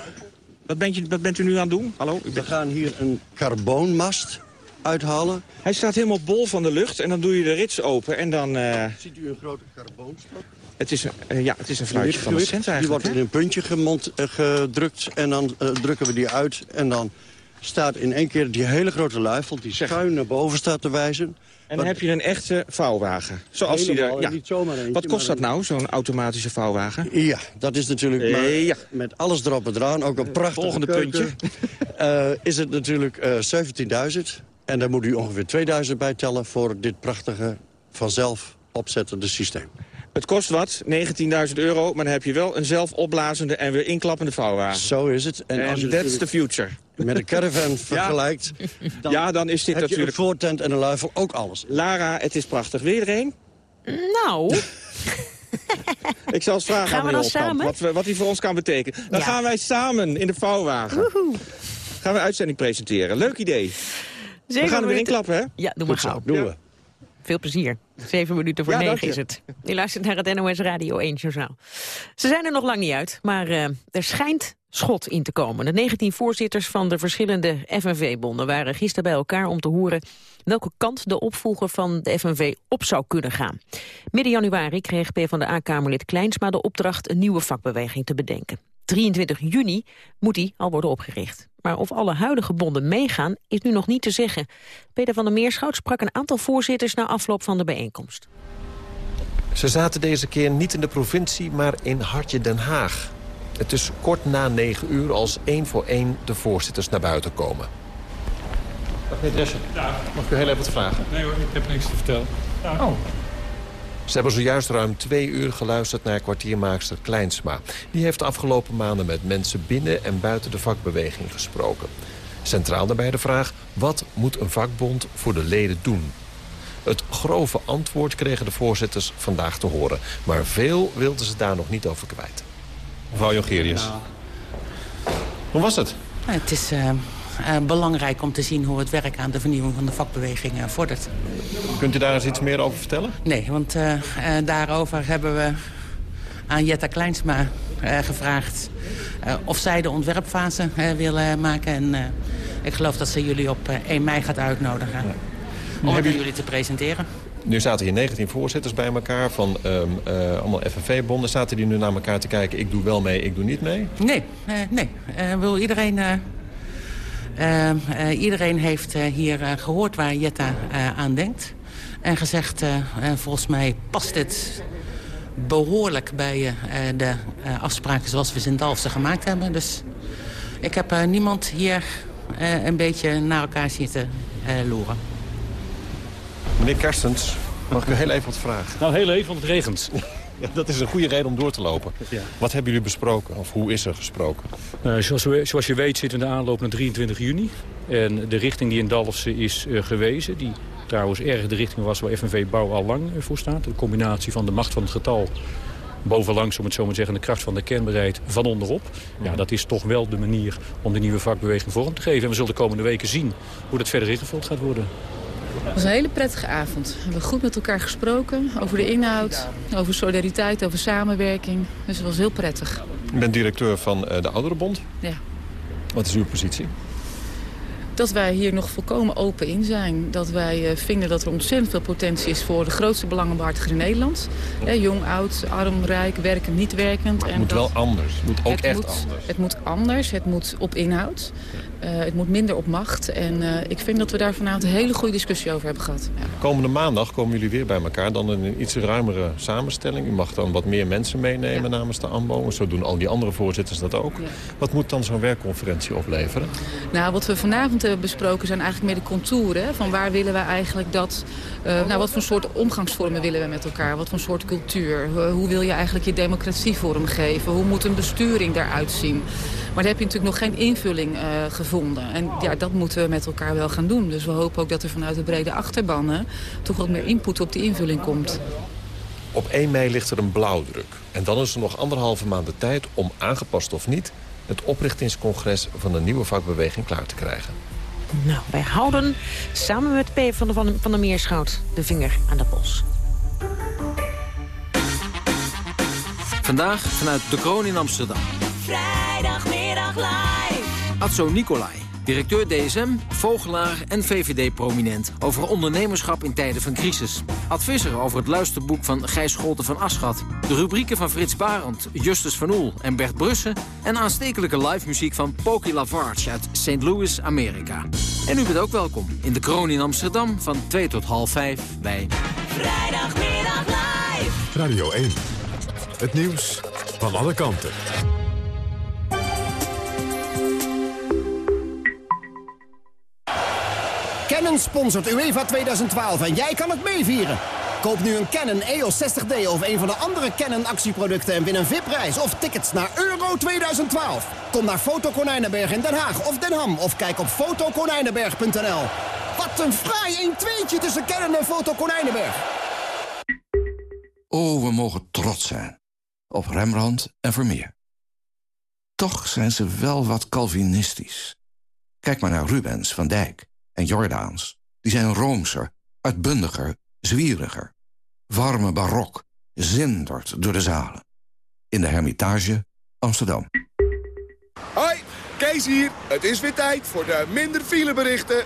Wat bent, je, wat bent u nu aan het doen? Hallo? We gaan hier een carbonmast uithalen. Hij staat helemaal bol van de lucht. En dan doe je de rits open. En dan... Uh... Ziet u een grote carbonstok? Het is, een, uh, ja, het is een fluitje van de cent eigenlijk. Die wordt in een puntje gemont, uh, gedrukt en dan uh, drukken we die uit. En dan staat in één keer die hele grote luifel die schuin naar boven staat te wijzen. En dan heb je een echte vouwwagen. Zoals die er, ja. niet zomaar eentje, Wat kost dat nou, zo'n automatische vouwwagen? Ja, dat is natuurlijk maar ja. met alles erop en eraan. Ook een prachtig Volgende keuken. puntje. *laughs* is het natuurlijk 17.000. En daar moet u ongeveer 2000 bij tellen voor dit prachtige vanzelf opzettende systeem. Het kost wat, 19.000 euro, maar dan heb je wel een zelfopblazende en weer inklappende vouwwagen. Zo is het. En als that's the future. Met een caravan *laughs* *laughs* vergelijkt, dan, ja, dan is dit heb natuurlijk... je een voortent en een luifel ook alles. Lara, het is prachtig. Wil je er een? Nou... *laughs* Ik zal eens vragen gaan aan we dan Holkamp, samen? Wat, wat die voor ons kan betekenen. Dan Ja. gaan wij samen in de vouwwagen. Woehoe. Gaan we een uitzending presenteren. Leuk idee. Zeker we gaan er weer inklappen, hè? Ja, doe maar Goed zo, gauw. doen Ja. we. Veel plezier. Zeven minuten voor Ja, negen is het. Je luistert naar het NOS Radio 1 Journaal. Ze zijn er nog lang niet uit, maar eh, er schijnt schot in te komen. De 19 voorzitters van de verschillende FNV-bonden waren gisteren bij elkaar om te horen welke kant de opvolger van de FNV op zou kunnen gaan. Midden januari kreeg PvdA-kamerlid Kleinsma de opdracht een nieuwe vakbeweging te bedenken. 23 juni moet die al worden opgericht. Maar of alle huidige bonden meegaan, is nu nog niet te zeggen. Peter van der Meerschout sprak een aantal voorzitters na afloop van de bijeenkomst. Ze zaten deze keer niet in de provincie, maar in Hartje Den Haag. Het is kort na negen uur als één voor één de voorzitters naar buiten komen. Dag meneer Drescher. Mag ik u heel even wat vragen? Nee hoor, ik heb niks te vertellen. Oh. Ze hebben zojuist ruim twee uur geluisterd naar kwartiermaakster Kleinsma. Die heeft de afgelopen maanden met mensen binnen en buiten de vakbeweging gesproken. Centraal daarbij de vraag, wat moet een vakbond voor de leden doen? Het grove antwoord kregen de voorzitters vandaag te horen. Maar veel wilden ze daar nog niet over kwijt. Mevrouw Jongerius. Hoe was het? Het is eh, eh, belangrijk om te zien hoe het werk aan de vernieuwing van de vakbeweging eh, vordert. Kunt u daar eens iets meer over vertellen? Nee, want eh, eh, daarover hebben we aan Jetta Kleinsma eh, gevraagd... eh, of zij de ontwerpfase eh, willen maken. En eh, ik geloof dat ze jullie op eh, 1 mei gaat uitnodigen. Om het aan jullie te presenteren. Nu zaten hier 19 voorzitters bij elkaar van eh, allemaal FNV-bonden. Zaten die nu naar elkaar te kijken, ik doe wel mee, ik doe niet mee? Nee, eh, nee. Eh, wil iedereen, eh, eh, eh, iedereen heeft eh, hier eh, gehoord waar Jetta eh, aan denkt. En gezegd, eh, eh, volgens mij past dit behoorlijk bij eh, eh, de eh, afspraken zoals we ze in Dalfsen gemaakt hebben. Dus ik heb eh, niemand hier eh, een beetje naar elkaar zitten eh, loeren. Meneer Kerstens, mag ik u heel even wat vragen? Nou, heel even, want het regent. *laughs* Ja, dat is een goede reden om door te lopen. Ja. Wat hebben jullie besproken? Of hoe is er gesproken? Eh, zoals, we- zoals je weet zitten we in de aanloop naar 23 juni. En de richting die in Dalfsen is eh, gewezen... die trouwens erg de richting was waar FNV Bouw al lang eh, voor staat. De combinatie van de macht van het getal bovenlangs, om het zo maar te zeggen, de kracht van de kernbereid van onderop. Ja, dat is toch wel de manier om de nieuwe vakbeweging vorm te geven. En we zullen de komende weken zien hoe dat verder ingevuld gaat worden. Het was een hele prettige avond. We hebben goed met elkaar gesproken over de inhoud, over solidariteit, over samenwerking. Dus het was heel prettig. U bent directeur van eh, de Ouderenbond. Ja. Wat is uw positie? Dat wij hier nog volkomen open in zijn. Dat wij eh, vinden dat er ontzettend veel potentie is voor de grootste belangenbehartiger in Nederland. Hè, jong, oud, arm, rijk, werkend, niet werkend. Het En moet dat- wel anders. Het moet ook het echt moet, anders. Het moet anders, het moet op inhoud. Eh, het moet minder op macht. En eh, ik vind dat we daar vanavond een hele goede discussie over hebben gehad. Ja. Komende maandag komen jullie weer bij elkaar. Dan in een iets ruimere samenstelling. U mag dan wat meer mensen meenemen namens de AMBO. Zo doen al die andere voorzitters dat ook. Wat moet dan zo'n werkconferentie opleveren? Nou, wat we vanavond hebben besproken zijn eigenlijk meer de contouren. Van waar willen we eigenlijk dat... eh, nou, wat voor soort omgangsvormen willen we met elkaar? Wat voor soort cultuur? Hoe- hoe wil je eigenlijk je democratie vormgeven? Hoe moet een besturing daaruit zien? Maar daar heb je natuurlijk nog geen invulling eh, gevonden. En ja, dat moeten we met elkaar wel gaan doen. Dus we hopen ook dat er vanuit de brede achterbannen... toch wat meer input op die invulling komt. Op 1 mei ligt er een blauwdruk. En dan is er nog anderhalve maand de tijd om, aangepast of niet... het oprichtingscongres van de nieuwe vakbeweging klaar te krijgen. Nou, wij houden samen met P. van de, van, van de Meerschout de vinger aan de pols. Vandaag vanuit de Kroon in Amsterdam. Vrijdagmiddag live. Adso Nicolai, directeur DSM, vogelaar en VVD-prominent... over ondernemerschap in tijden van crisis. Ad Visser over het luisterboek van Gijs Scholten van Aschat. De rubrieken van Frits Barend, Justus van Oel en Bert Brussen... en aanstekelijke live muziek van Pokey Lavarge uit St. Louis, Amerika. En u bent ook welkom in de Kroon in Amsterdam van 2 tot half 5 bij... Vrijdagmiddag live. Radio 1. Het nieuws van alle kanten. Canon sponsort UEFA 2012 en jij kan het meevieren. Koop nu een Canon EOS 60D of een van de andere Canon actieproducten... en win een VIP-reis of tickets naar Euro 2012. Kom naar Foto Konijnenberg in Den Haag of Den Ham... of kijk op fotokonijnenberg.nl. Wat een fraai 1-2'tje tussen Canon en Foto Konijnenberg. Oh, we mogen trots zijn. Op Rembrandt en Vermeer. Toch zijn ze wel wat Calvinistisch. Kijk maar naar Rubens, Van Dijk en Jordaans. Die zijn roomser, uitbundiger, zwieriger. Warme barok zindert door de zalen. In de Hermitage, Amsterdam. Hoi, Kees hier. Het is weer tijd voor de minder fileberichten.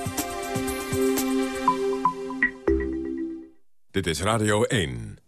Dit is Radio 1.